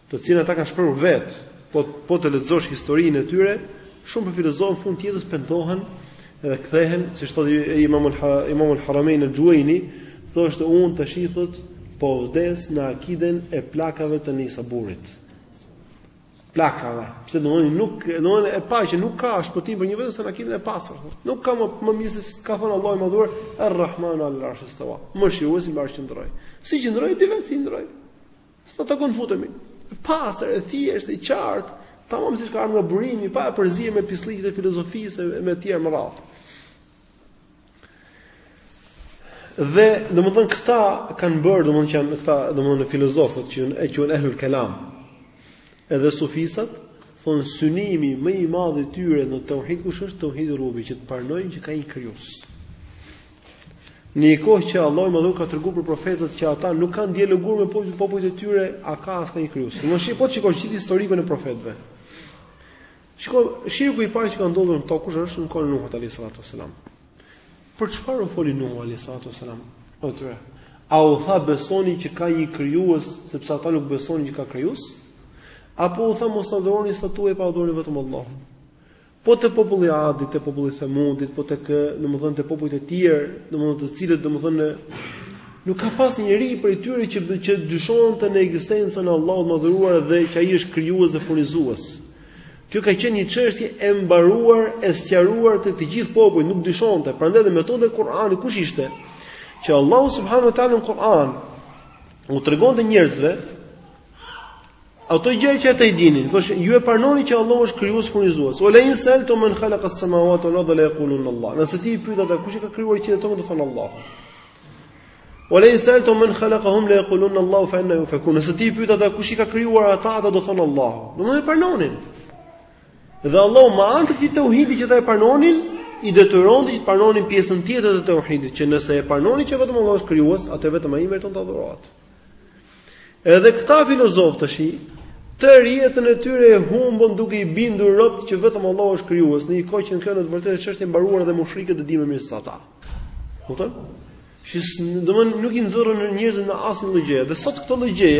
të cilën ata kanë shprehur vetë, po po të lexosh historinë e tyre, shumë prej filozofëve n'fund të jetës pendohen dhe kthehen, siç thotë Imam Imam al-Haramain al-Juwayni, thoshte unë tashi thotë po vdes në akiden e plakave të Nisaburit. Plakave, pse domethënë nuk domethënë e pa që nuk ka shpëtim për një vetëm se në akiden e pastër. Nuk ka më më mirë se ka thënë Allahu i Madhëruar, Ar-Rahman alal-Arsh istawa. Mëshiruesi mbi Arsh qëndroi. Si qëndroi? E di vetë si qëndroi. S'do tha kund futemi. E pastër, e thjeshtë, e qartë, tamam siç ka ardhur nga burimi, pa e përzier me pisllëqet e filozofisë e me të tjerë me radhë. Dhe domethënë këta kanë bërë domethënë që janë këta domethënë filozofët që e quajnë ehlul kalam. Edhe sufistat domethënë synimi më i madh i tyre në teuhid kush është teuhidi rububije që të pranojnë që ka një krijues. Në një kohë që Allahu i Madhëruar ka treguar për profetët që ata nuk kanë dialoguar me popujt e tyre, a ka asnjë një krijues? Domethënë po të shikosh gjithë historikun e profetëve. Shiko, shirku i parë që ka ndodhur në tokë kush është në kohën e Nuhut alayhis salatu wasalam. Për çfarë u foli Nuhu alayhis salatu wasalam atyre? A u tha besoni që ka një krijues sepse ata nuk besonin që ka krijues? Apo u tha mos adhuroni statuja po adhuroni vetëm Allahun? Po te populli i Adit, te populli i Themudit, po tek, domethënë te popujt e tjerë, domethënë të cilët domethënë nuk ka pas njeri prej tyre që që dyshonte në ekzistencën e Allahut të madhëruar dhe që ai është krijues dhe furnizues. Kjo ka qenë një çështje e mbaruar, e sqaruar te të gjithë popujt, nuk dyshonte. Prandaj dhe metoda e Kur'anit kush ishte? Që Allahu subhanahu wa taala në Kur'an u tregonte njerëzve Ato gjëra që ata i dinin, thoshte ju e pranoni që Allahu është krijues furnizues. Wa la in saaltahum men khalaqa as-samawati wal arda la yaqulun Allah. Nëse ti i pyet ata kush e ka krijuar qiejt tokën, do thonë Allahu. Wa la in saaltahum men khalaqahum la yaqulun Allah fa anna yufakun. Nëse ti i pyet ata kush i ka krijuar ata, ata do thonë Allahu. Domethënë e pranonin. Dhe Allahu me anë të këtij tauhidi që ata e pranonin, i detyronte që të pranonin pjesën tjetër të tauhidit, që nëse e pranonin që vetëm Allahu është krijues, atëherë vetëm ai meriton të adhurohet. Edhe këta filozofë tashi tërë jetën e tyre e humbën duke i bindur robtë që vetëm Allahu është krijues, në një kohë që kjo në të vërtetë është çështje e mbaruar dhe mushrikët e dinë më mirë se ata. Kupton? Shih, domethënë nuk i nxorrën njerëzit në asnjë logjë, dhe sot këto logje,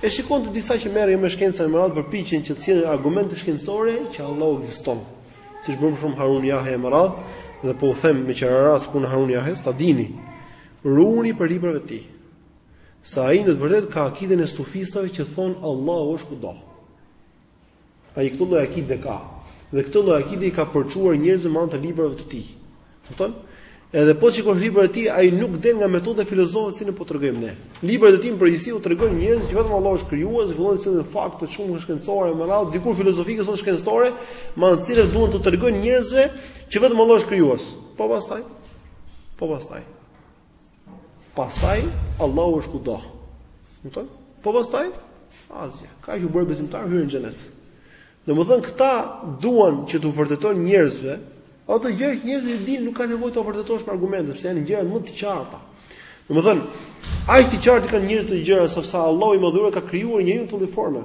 e shikon te disa që merren me shkenca e me radhë përpiqen që të sjellin argumente shkencore që Allahu ekziston. Siç bën shumë Harun Jahja e me radhë, dhe po u them meqë ra rasti puna e Harun Jahjas, ta dini, Ruhuni prej librave të tij. Se ai në të vërtetë ka akiden e sufistëve që thonë Allahu është kudo. Ai këtë lloj akide ka. Dhe këtë lloj akide i ka përçuar njerëzve me anë të librave të tij. Kupton? Edhe po të shikosh librat e tij, ai nuk del nga metoda e filozofëve siç po tregojmë ne. Librat e tij në përgjithësi u tregojnë njerëzve që vetëm Allahu është krijues, sjellin fakte shumë shkencore me radhë, dikur filozofike sot shkencore, me anë të cilave duan t'u tregojnë njerëzve që vetëm Allahu është krijues. Po pastaj, Po pastaj. Pastaj Allahu është kudo. Kupton? Po pastaj asgjë. Kaq u bëre besimtar hyre në xhenet. Domethën këta duan që t'u vërtetojnë njerëzve, ato gjëra që njerëzit e dinë nuk ka nevojë t'ua vërtetosh me argumente, sepse janë gjëra më të qarta. Domethën, aq të qarta i kanë njerëzit këto gjëra sepse Allahu i Madhëruar ka krijuar njeriun në këtë lloj forme.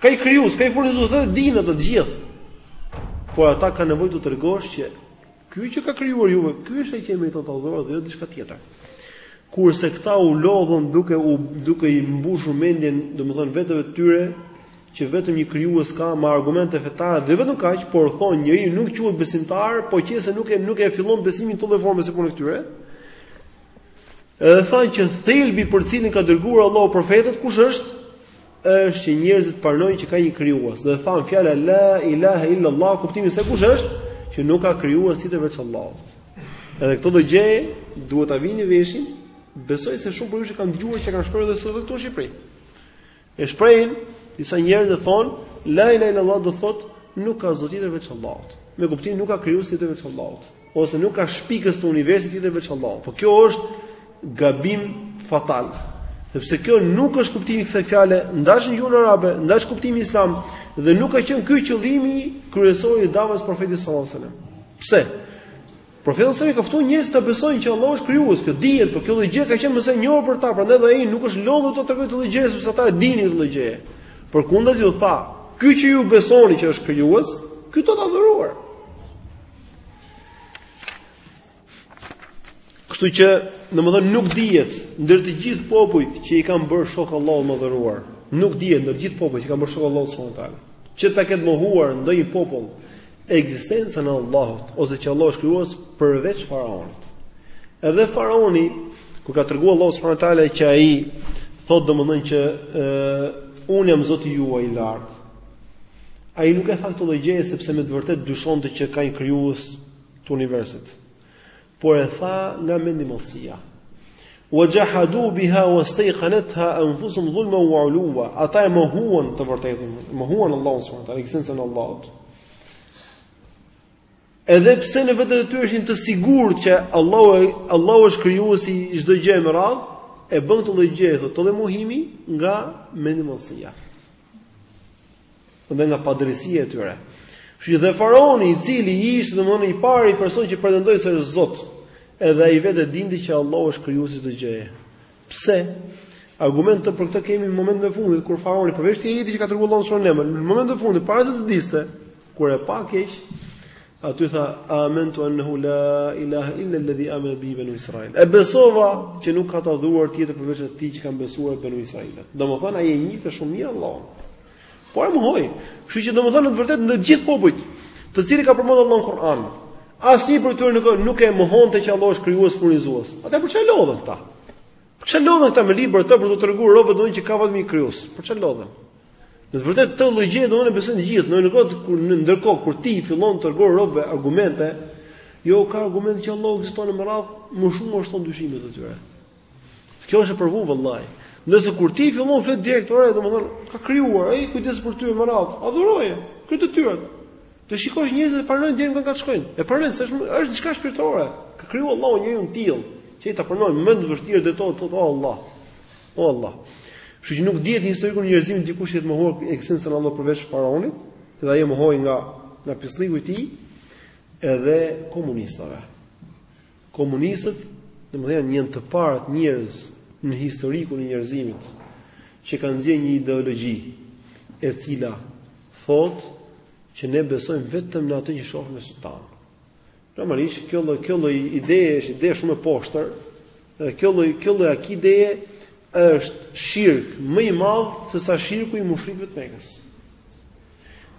Ka një krijues, ka një furnizues dhe e dinë ato të gjithë. Por ata kanë nevojë t'u tregosh që ky që ju ka krijuar juve, ky është ai që meriton të adhurohet dhe jo diçka tjetër. Kurse këta u lodhën duke u duke i mbushur mendjen, domethënë veteve të tyre që vetëm një krijues ka me argumente fetare dhe vetëm kaq, por thonë njeriu nuk quhet besimtar, po qe se nuk e nuk e fillon besimin në këtë lloj forme si puna e këtyre. Edhe thonë që thelbi për cilin ka dërguar Allahu profetët kush është? është që njerëzit pranojnë që ka një krijues dhe thonë fjala la ilaha illa allah kuptimi se kush është që nuk ka krijues tjetër veç Allahut. Edhe këtë lloj gjëje duhet ta vini veshin, besoj se shumë prej jush kanë dëgjuar që kanë shkruar edhe sot këtu në Shqipëri. E shprehin disa njerëz dhe thonë la ilaha illa allah do thotë nuk ka zot tjetër veç Allahut. Me kuptimin nuk ka krijues tjetër veç Allahut. ose nuk ka shpikës të universit tjetër veç Allahut. Po kjo është gabim fatal. Sepse kjo nuk është kuptimi i kësaj fjale, ndash në gjuhën arabe, ndash kuptimi islam dhe nuk ka qenë ky qëllimi kryesor i davës së profetit sallallahu alajhi wasallam. Pse? Profeti sallallahu alajhi ka ftuar njerëz të besojnë që Allah është krijues, kjo dihet, por kjo gjë ka qenë mëse e njohur për ta, prandaj dhe ai nuk është lodhur të tregojë këtë gjë sepse ata e dinin këtë gjë. Përkundazi u tha, ky që ju besoni që është krijues, ky do adhuruar. Kështu që, domethënë, nuk dihet, ndër të gjithë popujt që i kanë bërë shok Allahut madhëruar, nuk dihet, ndër të gjithë popujt që i kanë bërë shok Allahut subhanahu wa taala, që ta ketë mohuar ndonjë popull, ekzistencën e Allahut, ose që Allahu është krijues përveç faraonit. Edhe faraoni, kur ka tregu Allahu subhanahu wa taala, që ai thotë domethënë që e, unë jam zoti juaj i lartë, Ai nuk e tha këtë lloj gjëje sepse me të vërtetë dyshonte që ka një krijues të universit. Por e tha nga mendjemadhësia. Wa jahadu biha wastayqanatha anfusuhum dhulman wa uluwa. Ata e mohuan të vërtetën, mohuan Allahun subhanahu wa taala, ekzistencën e Allahut. Edhe pse në vete të tyre ishin të sigurt që Allahu Allahu është krijuesi i çdo gjëje me radhë, e bënë këtë lloj gjëje këtë lloj mohimi nga mendjemadhësia. Dhe nga padrejësia e tyre. Kështu që dhe faraoni i cili ishte domthonë i pari person që pretendoi se është Zot, edhe ai vetë e dinte që Allahu është krijuesi i çdo gjëje. Pse? Argument për këtë kemi në momentin e fundit kur faraoni përveç këtij ajetit që ka treguar Allahu në suren Neml, në momentin e fundit para se të vdiste, kur e pa keq, aty tha amantu annahu la ilaha illa alladhi amanat bihi banu israil. E besova që nuk ka të adhuruar tjetër përveç atij që kanë besuar banu israilët. Domethënë ai e njihte shumë mirë Allahun. Po e mohoi. Kështu që domethënë në të vërtetë në të gjithë popujt, të cilët ka përmendur Allahu në Kur'an, asnjë prej tyre nuk nuk e mohonte që Allahu është krijues furnizues. Ata për çfarë lodhen këta? Për çfarë lodhen këta me libra për t'u treguar robve domethënë që ka vetëm një krijues? Për çfarë lodhën? Në të vërtetë këtë lloj gjëje e besojnë të gjithë, në kohë kur ndërkohë kur ti fillon t'u tregosh robve argumente, jo ka argumente që Allahu ekziston e me radhë, më shumë ua shton dyshimet atyre. Kjo është e provu vallahi. Nëse kur ti fillon flet direkt ore, domethënë ka krijuar ai kujdes për ty me radhë. Adhuroje, kjo detyrë. Të shikosh njerëz që pranojnë deri nga shkojnë. E pranojnë se është është diçka shpirtërore. Ka krijuar Allahu një të tillë, që ai ta pranon më të vështirë dhe thotë oh Allah. Oh Allah. Kështu që nuk dihet në historikun e njerëzimit dikush që të mohojë ekzistencën e Allahut përveç faraonit, dhe ai e mohoi nga nga pisllëku i tij edhe komunistëve. Komunistët, domethënë janë të parët njerëz në historikun e njerëzimit që kanë nxjerrë një ideologji e cila thotë që ne besojmë vetëm në atë që shohim me sytë tanë. Normalisht kjo lloj kjo lloj ideje është ide shumë e poshtër. Dhe kjo lloj kjo lloj akideje është shirk më i madh se sa shirku i mushrikëve të Mekës.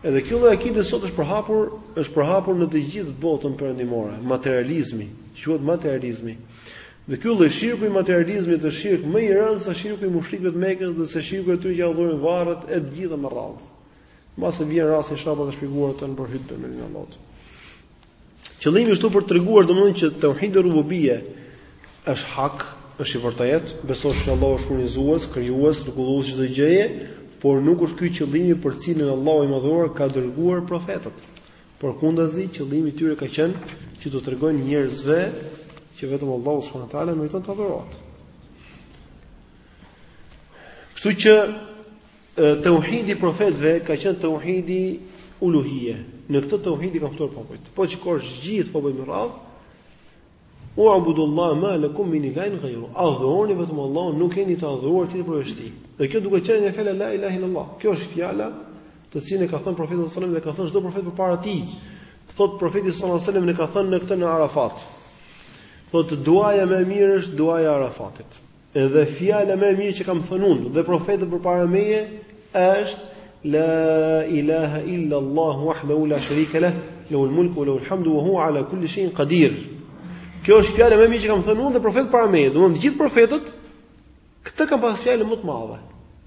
Edhe kjo lloj akide sot është përhapur, është përhapur në të gjithë botën perëndimore, materializmi, quhet materializmi. Dhe ky lloj shirku i materializmit është shirk më i rëndë se shirku i mushrikëve të Mekës dhe se shirku i atyre që adhurojnë varret e të gjitha me radhë. Mbase vjen rasti inshallah për të shpjeguar këtë në përhyjë të mirë Allahut. Qëllimi është këtu për të treguar domethënë që tauhidi rububie është hak, është i vërtetë, besosh që Allahu është furnizues, krijues, rregullues çdo gjëje, por nuk është ky qëllimi për cilin Allahu i madhëruar ka dërguar profetët. Përkundrazi, qëllimi i tyre ka qenë që të tregojnë njerëzve që vetëm Allahu subhanahu wa taala meriton të adhurohet. Kështu që Tauhidi i profetëve ka qenë tauhidi uluhije. Në këtë tauhidi kanë ftuar popujt. Po shikosh gjithë popujt me radhë, U'budullah ma lakum min ilahin ghayru. Adhuroni vetëm Allahun, nuk keni të adhuruar tjetër përveç tij. Dhe kjo duke qenë ajo fjala la ilaha illallah. Kjo është fjala të cilën e ka thënë profeti sallallahu alajhi wasallam dhe ka thënë çdo profet përpara tij. Thot profeti sallallahu alajhi wasallam e ka thënë në këtë në Arafat. Thot duaja më e mirë është duaja e Arafatit. Dhe fjala më e mirë që kam thënë unë dhe profetët përpara meje është la ilaha illa allah wahdahu la sharika lah, lahul mulku wa lahul hamdu wa huwa ala kulli shay'in qadir. Kjo është fjala më e mirë që kam thënë unë dhe profetët para meje. Domethënë të gjithë profetët këtë kanë pas fjalën më të madhe.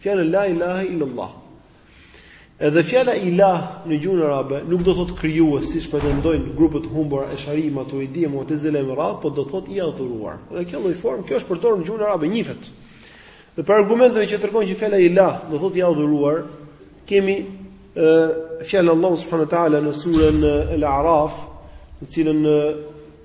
Fjalën la ilaha illallah. Edhe fjala ilah në gjuhën arabe nuk do thotë krijues, siç pretendojnë grupet e humbura Eshari, Maturidi, Mu'tazila me radhë, por do thotë i adhuruar. Dhe kjo lloj formë, kjo është përdorur në gjuhën arabe njihet. Dhe prej argumenteve që tregon që fjala ilah do thotë i adhuruar, kemi ë fjalën e Allahut subhanahu wa taala në surën Al-A'raf, në cilën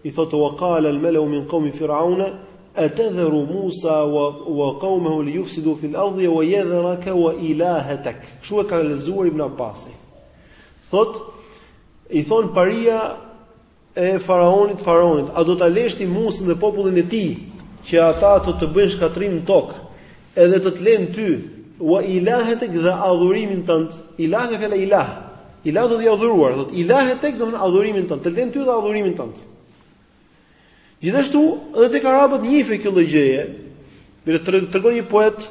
i thotë wa qala al-mala'u min qawmi fir'auna Atadharu Musa wa wa qawmuhu li yufsidu fi al-ardhi wa yadhraka wa ilahatak. Kështu e ka lexuar Ibn Abbasi. Thotë i thonë paria e faraonit faraonit, a do ta lesh ti Musën dhe popullin e tij që ata të të bëjnë shkatërrim në tokë, edhe të të len ty wa ilahatak dhe adhurimin tënd. Ilaha ka fjala ilah. Ilah do të thotë i adhuruar, thot ilahatak domethënë adhurimin tënd, të len ty dhe adhurimin tënd. Gjithashtu, edhe tek arabët njihej kjo lloj gjëje. Mirë, tregon një poet,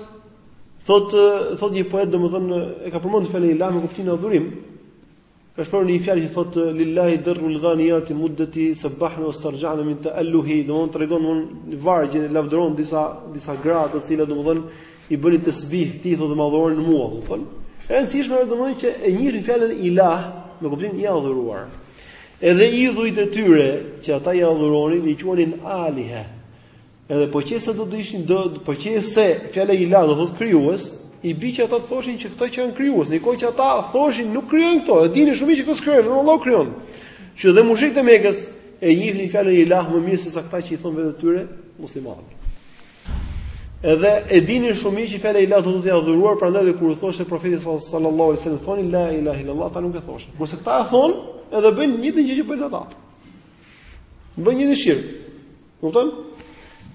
thotë thotë një poet, domethënë e ka përmendur fjalën ilah me kuptimin e adhurim. Ka shpjeguar një fjalë që thotë lillahi darru al-ghaniyati muddati sabahna wastarja'na min ta'alluhi, domethënë tregon në vargje lavdëron disa disa gra të cilat domethënë i bënin tasbih ti thotë madhorin në mua, domethënë. E rëndësishme është domethënë që e njihnin fjalën ilah me kuptimin e adhuruar. Edhe idhujt e tyre që ata i adhuronin i quanin alihe. Edhe po qe se do të ishin do po qe se fjala ilah do thotë krijues, i bi që ata të thoshin që këto që janë krijues, në kohë që ata thoshin nuk krijojnë këto, e dinin shumë mirë që këto s'krijojnë, vetëm Allahu krijon. Që dhe mushrikët e Mekës e njihnin fjalën ilah më mirë se sa këta që i thonë vetes tyre muslimanë. Edhe e dinin shumë mirë që fjala ilah do të thotë i adhuruar, prandaj dhe kur u thoshte profeti sallallahu alaihi wasallam thoni la ilaha illallah, ata nuk e thoshin. Kurse këta e thonë, edhe bëjnë të njëjtën gjë që bëjnë ata. Bëjnë të njëjtin shirk. Kupton?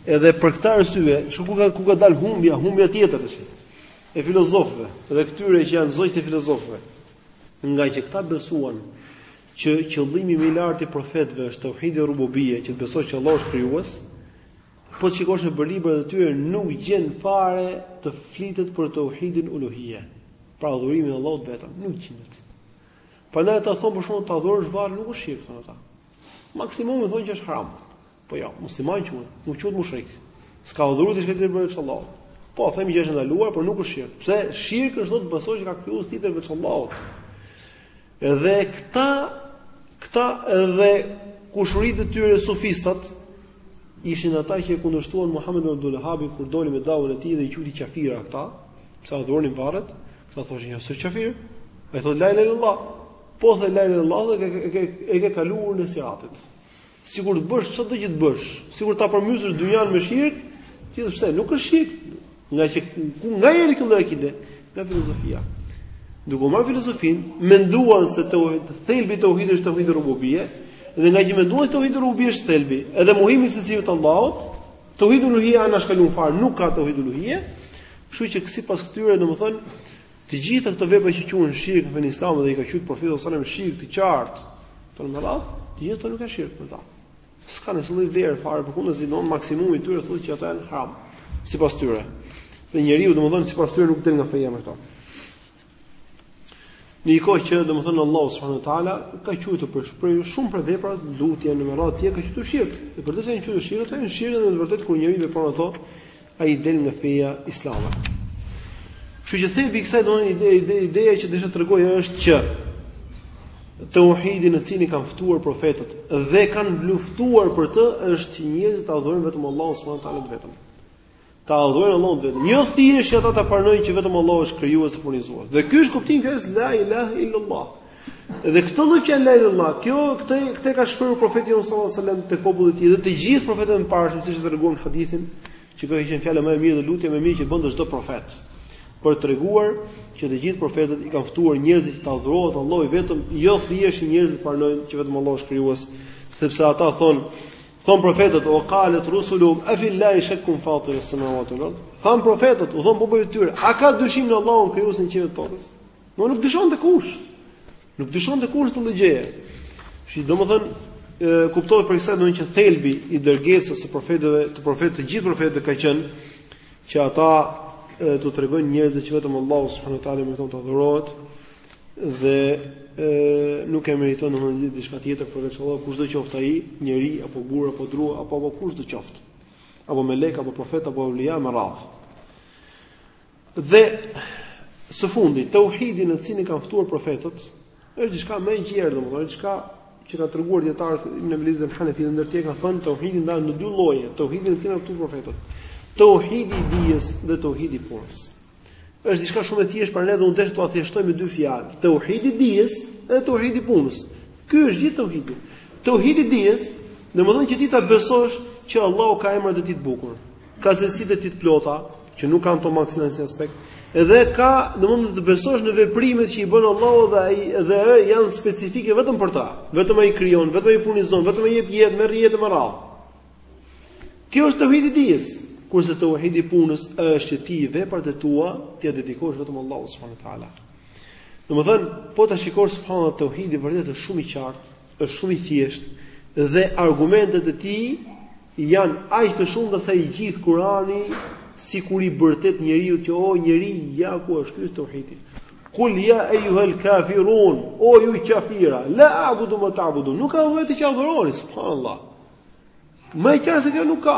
Edhe për këtë arsye, shih ku ka ku ka dal humbja, humbja tjetër tash. E filozofëve, edhe këtyre që janë zogjtë e filozofëve. Ngaqë këta besuan që qëllimi më i lartë i profetëve është tauhidi rububie, që të besosh që Allah është krijues, Po të shikosh nëpër librat e tyre nuk gjen fare të flitet për tauhidin uluhije, pra adhurimin e Allahut vetëm, nuk gjendet. Prandaj ata thonë për shembull ta adhurosh varrin nuk është shirk thonë ata. Maksimumi thonë që është haram. Po jo, musliman quhet, nuk quhet mushrik. S'ka adhuruar diçka tjetër përveç Allahut. Po themi që është e ndaluar, por nuk është shirk. Pse shirk është thotë të besosh që ka krijues tjetër përveç Allahut. Edhe këta këta edhe kushërinjtë e tyre sufistat ishin ata që e kundërshtuan Muhamed ibn Abdul Wahhab kur doli me davën e tij dhe i quajti qafira këta, pse adhuronin varret, këta thoshin jo, si qafir. Ai thotë la ilaha illallah, po the la ilaha illallah dhe e ke e ke kaluar urën e siratit. Sikur të bësh çdo gjë të bësh, sikur ta përmbysësh dynjan me shirk, ti thua pse nuk është shirk, ngaqë ku nga janë këta në akide, nga filozofia. Duke u marrë me filozofinë, menduan se të thelbi i tauhidit është tauhidi rububie, dhe ngaqë menduan se tauhidi rububie është thelbi, edhe mohimi i cilësive të Allahut, tauhidul uluhia anashkalohet fare, nuk ka tauhidul uluhia. Kështu që sipas këtyre, domethënë, Të gjitha këto vepra që quhen shirk në fenë islame dhe i ka quajtur profeti sallallahu alajhi wasallam shirk të qartë, e kështu me radhë, të gjitha këto nuk janë shirk për ta. S'ka asnjë lloj vlerë fare, përkundazi do maksimumi i tyre thotë që ata janë haram sipas tyre. Dhe njeriu domethënë sipas tyre nuk del nga feja me këto. Në një kohë që domethënë Allahu subhanahu wa taala ka quajtur për shpreh shumë për vepra lutje në radhë të tjera ka quajtur shirk. Dhe për të thënë quajtur shirk, ato janë shirk dhe në të vërtetë kur njeriu vepron ato, Ai del nga feja islame. Kështu që thelbi i kësaj domethënë ide, ide, ideja që desha të tregoj është që tauhidi në cilin kanë ftuar profetët dhe kanë luftuar për të është që njerëzit ta adhurojnë vetëm Allahun subhanahu wa taala të vetëm. Ta adhurojnë Allahun të vetëm. Jo thjesht që ata ta pranojnë që vetëm Allahu është krijues e furnizues. Dhe ky është kuptimi, kjo është la ilah illallah. Dhe këtë la ilaha illallah, kjo këtë këtë ka shprehur profeti jonë sallallahu alajhi wasallam te populli i tij dhe të gjithë profetët e parë, siç e treguam në hadithin, që kjo ishte fjala më e mirë dhe lutja më e mirë që bënte çdo profet. Për të treguar që të gjithë profetët i kanë ftuar njerëzit që të adhurohet Allahu vetëm, jo thjesht njerëzit të pranojnë që vetëm Allahu është krijues, sepse ata thon thon profetët qalet rusuluhum afillahi shakkun fatir as-samawati wal-ard. Than profetët, u thon popullit tyre, a ka dyshim në Allahun krijuesin e qiejve e tokës? Po nuk dyshonte kush. Nuk dyshonte kush të lëgjeje. Shi, domethënë, kuptohet prej kësaj domethënë që thelbi i dërgesës së profetëve, të profetë të gjithë profetëve ka qenë që ata t'u tregojnë njerëzve që vetëm Allahu subhanahu wa taala meriton të adhurohet dhe e, nuk e meriton domethënë diçka tjetër përveç Allahut, kushdo qoftë ai, njeri apo gur apo dru apo apo kushdo qoftë. Apo melek apo profet apo evlija e me radhë. Dhe së fundi, tauhidi në cilin kanë ftuar profetët, është diçka më e gjerë, domethënë diçka që kanë treguar dijetarët Ibn Ebil Iz el Hanefi dhe të tjerë kanë thënë tauhidi ndahet në dy lloje, tauhidi në cilin kanë ftuar profetët. Tauhidi i dijes dhe tauhidi i punës. Është diçka shumë e thjeshtë për ne dhe unë desha t'ua thjeshtoj me dy fjalë, tauhidi i dijes dhe tauhidi i punës. Ky është gjithë tauhidi. Tauhidi i dijes, domethënë që ti ta besosh që Allahu ka emra të tij të bukur, ka cilësi të tij të plota, që nuk kanë të meta në asnjë aspekt. Edhe ka, domthonë të besosh në veprimet që i bën Allahu dhe, dhe janë specifike vetëm për ta. Vetëm ai krijon, vetëm ai furnizon, vetëm ai jep jetë, merr jetë e me radhë. Kjo është tauhidi i dijes. Kurse tauhidi i punës është që ti veprat e tua t'ia dedikosh vetëm Allahut subhanahu wa teala. Domthonë, po ta shikosh subhanallah tauhidi i vërtetë është shumë i qartë, Është shumë i thjeshtë dhe argumentet e tij janë aq të shumta sa i gjithë Kurani sikur i bërtet njeriut që o njeri ja ku është ky tauhidi. Kul ya ayyuha al-kafirun, o ju qafira, la a'budu ma ta'budun. Nuk ka vetë që adhuroni, subhanallahu. Më qartë se kjo nuk ka.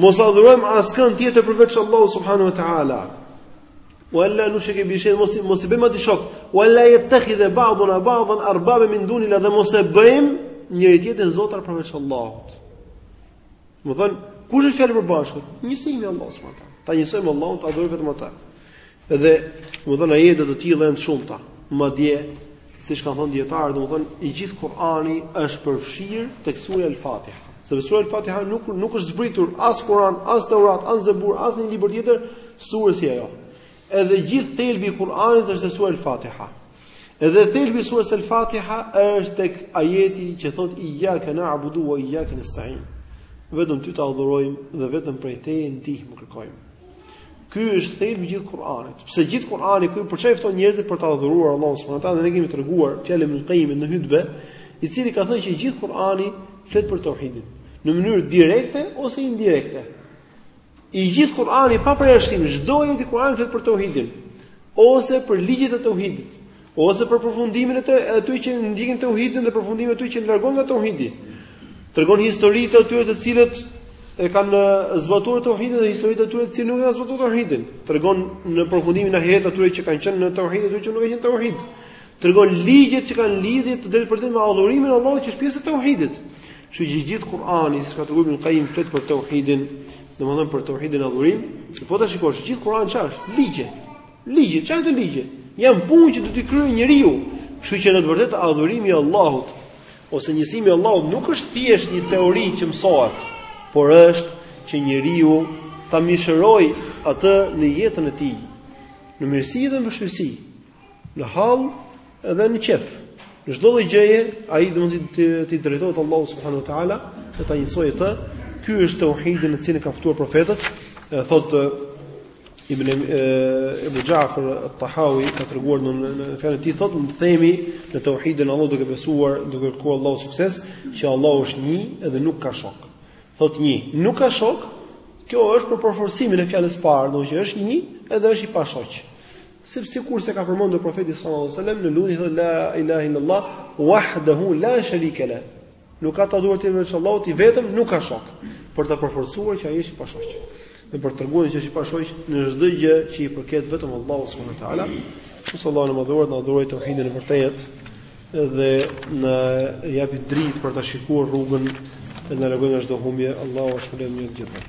Mos adhurojmë askën tjetër përveç Allahu subhanahu wa taala. Wala nushrika bihi shay'an, mos mos i bëjmë atij shok. Wala yattakhidha ba'duna ba'dan arbaban min dunillah dhe mos e bëjmë njëri-tjetrin zotër përveç Allahut. Domethënë, kush është fjala e përbashkët? Njësimi i Allahut subhanahu wa taala. Ta njësojmë Allahun, ta adhurojmë vetëm atë. Dhe, domethënë ajete të tilla janë të shumta. Madje, siç kanë thënë dijetarët, domethënë i gjithë Kur'ani është përfshirë tek sura Al-Fatiha. Sepse sura Al-Fatiha nuk nuk është zbritur as Kur'an, as Teurat, as Zebur, as në një libër tjetër surë si ajo. Edhe gjithë thelbi i Kur'anit është te sura Al-Fatiha. Edhe thelbi i surës Al-Fatiha është tek ajeti që thotë iyyaka na'budu wa iyyaka nasta'in. Vetëm ty të adhurojmë dhe vetëm prej teje ndihmë kërkojmë. Ky është thelbi i gjithë Kur'anit. Pse gjithë Kur'ani ku për çfarë fton njerëzit për ta adhuruar Allahun subhanahu wa teala dhe ne kemi treguar fjalën e Ibnul-Qayyimit në hutbe, i cili ka thënë që gjithë Kur'ani flet për tauhidin, në mënyrë direkte ose indirekte. I gjithë Kur'ani pa përjashtim, çdo ajet i Kur'anit flet për tauhidin, ose për ligjet e tauhidit, ose për përfundimin e atyre që ndjekin tauhidin dhe përfundimin e atyre që largohen nga tauhidi. Tregon historitë e atyre të cilët e kanë zbatuar tauhidin dhe historitë e atyre të cilët nuk e kanë zbatuar tauhidin. Tregon në përfundimin në ahiret atyre që kanë qenë në tauhid dhe atyre që nuk kanë qenë në tauhid. Tregon ligjet që kanë lidhje të drejtpërdrejtë me adhurimin e Allahut që është pjesë e tauhidit. Kështu që i gjithë Kur'ani, siç ka treguar Ibnul Qayyim flet për tauhidin, domethënë për tauhidin në adhurim, dhe po ta shikosh, gjithë Kur'ani çfarë është? Ligje. Ligje, çfarë është ligje? Janë punë që do t'i kryejë njeriu. Kështu që në të vërtetë adhurimi i Allahut ose njësimi i Allahut nuk është thjesht një teori që mësohet, por është që njeriu ta mishërojë atë në jetën e tij, në mirësi dhe në vështirësi. Në hall dhe në qejf. Në çdo lloj gjëje ai do t'i drejtohet Allahut subhanahu wa taala dhe ta njësojë atë. Ky është tauhidi në të cilin kanë ftuar profetët, e thotë Ebu Ja'far al-Tahawi ka treguar në në fjalën e tij thotë ne themi në tauhidin e Allahut duke besuar duke kërkuar Allahut sukses që Allahu është një dhe nuk ka shok. Thotë një, nuk ka shok. Kjo është për përforcimin e fjalës së parë, domethënë që është një edhe është i pashoq. Sepse sikurse ka përmendur profeti sallallahu alajhi wasallam në lutje la ilaha illallah wahdahu la sharika la. Nuk ka të adhuruar tjetër veç Allahut i vetëm, nuk ka shok. Për ta përforcuar që ai është i pashoq. Dhe për të treguar që është i pashoq në çdo gjë që i përket vetëm Allahut subhanahu wa taala. Lusim Allahun e Madhëruar të na dhurojë tauhidin e vërtetë dhe na japë dritë për ta shikuar rrugën dhe na largojë nga çdo humbje. Allahu ju shpërbleftë të gjithëve.